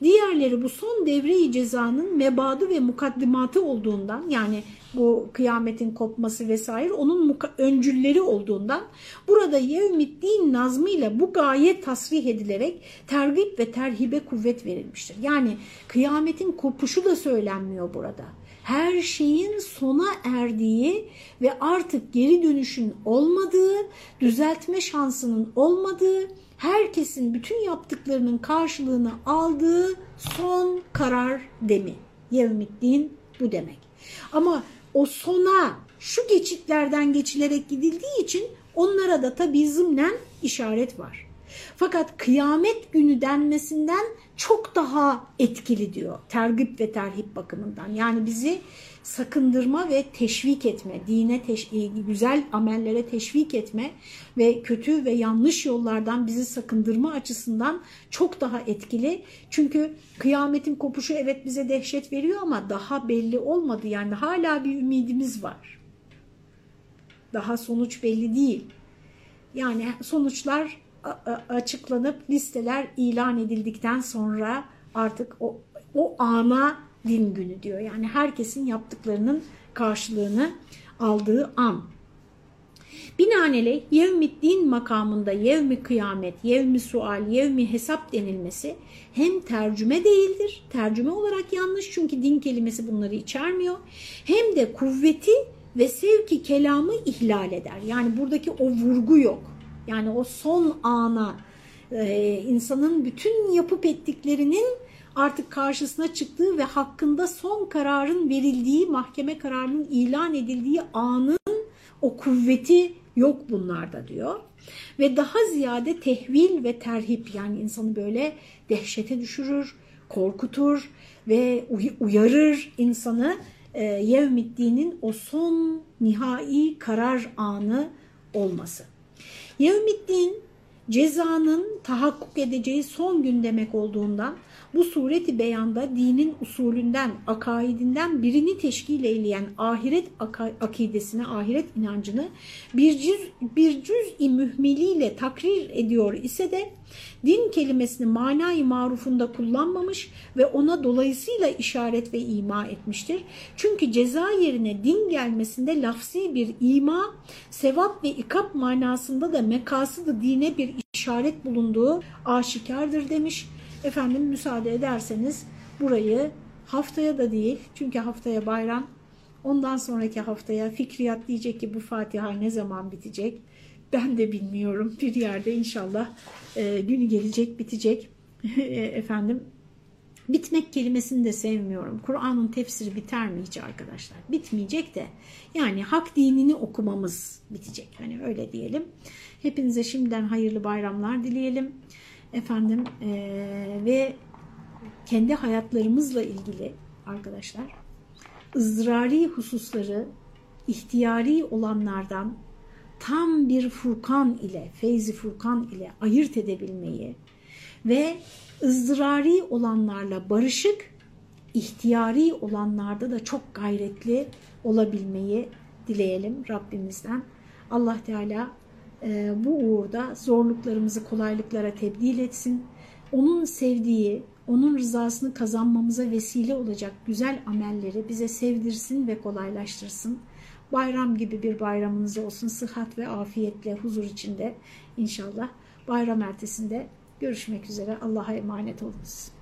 Diğerleri bu son devreyi cezanın mebadı ve mukaddimatı olduğundan yani bu kıyametin kopması vesaire onun öncülleri olduğundan burada yevmiddin nazmıyla bu gaye tasrih edilerek tergip ve terhibe kuvvet verilmiştir. Yani kıyametin kopuşu da söylenmiyor burada. Her şeyin sona erdiği ve artık geri dönüşün olmadığı, düzeltme şansının olmadığı, herkesin bütün yaptıklarının karşılığını aldığı son karar demi. Yevmiddin bu demek. Ama o sona şu geçitlerden geçilerek gidildiği için onlara da tabi zımnen işaret var. Fakat kıyamet günü denmesinden çok daha etkili diyor tergip ve terhip bakımından. Yani bizi sakındırma ve teşvik etme, dine teş e, güzel amellere teşvik etme ve kötü ve yanlış yollardan bizi sakındırma açısından çok daha etkili. Çünkü kıyametin kopuşu evet bize dehşet veriyor ama daha belli olmadı. Yani hala bir ümidimiz var. Daha sonuç belli değil. Yani sonuçlar açıklanıp listeler ilan edildikten sonra artık o, o ana din günü diyor. Yani herkesin yaptıklarının karşılığını aldığı an. Binaenaleyh yevmiddin makamında yevmi kıyamet, yevmi sual, yevmi hesap denilmesi hem tercüme değildir, tercüme olarak yanlış çünkü din kelimesi bunları içermiyor. Hem de kuvveti ve sevki kelamı ihlal eder. Yani buradaki o vurgu yok. Yani o son ana e, insanın bütün yapıp ettiklerinin artık karşısına çıktığı ve hakkında son kararın verildiği, mahkeme kararının ilan edildiği anın o kuvveti yok bunlarda diyor. Ve daha ziyade tehvil ve terhip yani insanı böyle dehşete düşürür, korkutur ve uyarır insanı e, yevmiddinin o son nihai karar anı olması. Yevmiddin cezanın tahakkuk edeceği son gün demek olduğundan bu sureti beyanda dinin usulünden, akaidinden birini teşkil eyleyen ahiret akidesine, ahiret inancını bir cüz, bir cüz-i mühmeliyle takrir ediyor ise de din kelimesini manayı marufunda kullanmamış ve ona dolayısıyla işaret ve ima etmiştir. Çünkü ceza yerine din gelmesinde lafsi bir ima, sevap ve ikap manasında da mekasıdı dine bir işaret bulunduğu aşikardır demiş. Efendim müsaade ederseniz burayı haftaya da değil çünkü haftaya bayram ondan sonraki haftaya fikriyat diyecek ki bu Fatiha ne zaman bitecek? Ben de bilmiyorum. Bir yerde inşallah e, günü gelecek bitecek. E, efendim bitmek kelimesini de sevmiyorum. Kur'an'ın tefsiri biter mi hiç arkadaşlar? Bitmeyecek de yani hak dinini okumamız bitecek. Hani öyle diyelim. Hepinize şimdiden hayırlı bayramlar dileyelim efendim e, ve kendi hayatlarımızla ilgili arkadaşlar ızdırari hususları ihtiyari olanlardan tam bir furkan ile, feyzi furkan ile ayırt edebilmeyi ve ızdırari olanlarla barışık, ihtiyari olanlarda da çok gayretli olabilmeyi dileyelim Rabbimizden. Allah Teala bu uğurda zorluklarımızı kolaylıklara tebdil etsin. Onun sevdiği, onun rızasını kazanmamıza vesile olacak güzel amelleri bize sevdirsin ve kolaylaştırsın. Bayram gibi bir bayramınız olsun. Sıhhat ve afiyetle, huzur içinde inşallah. Bayram ertesinde görüşmek üzere. Allah'a emanet olunuz.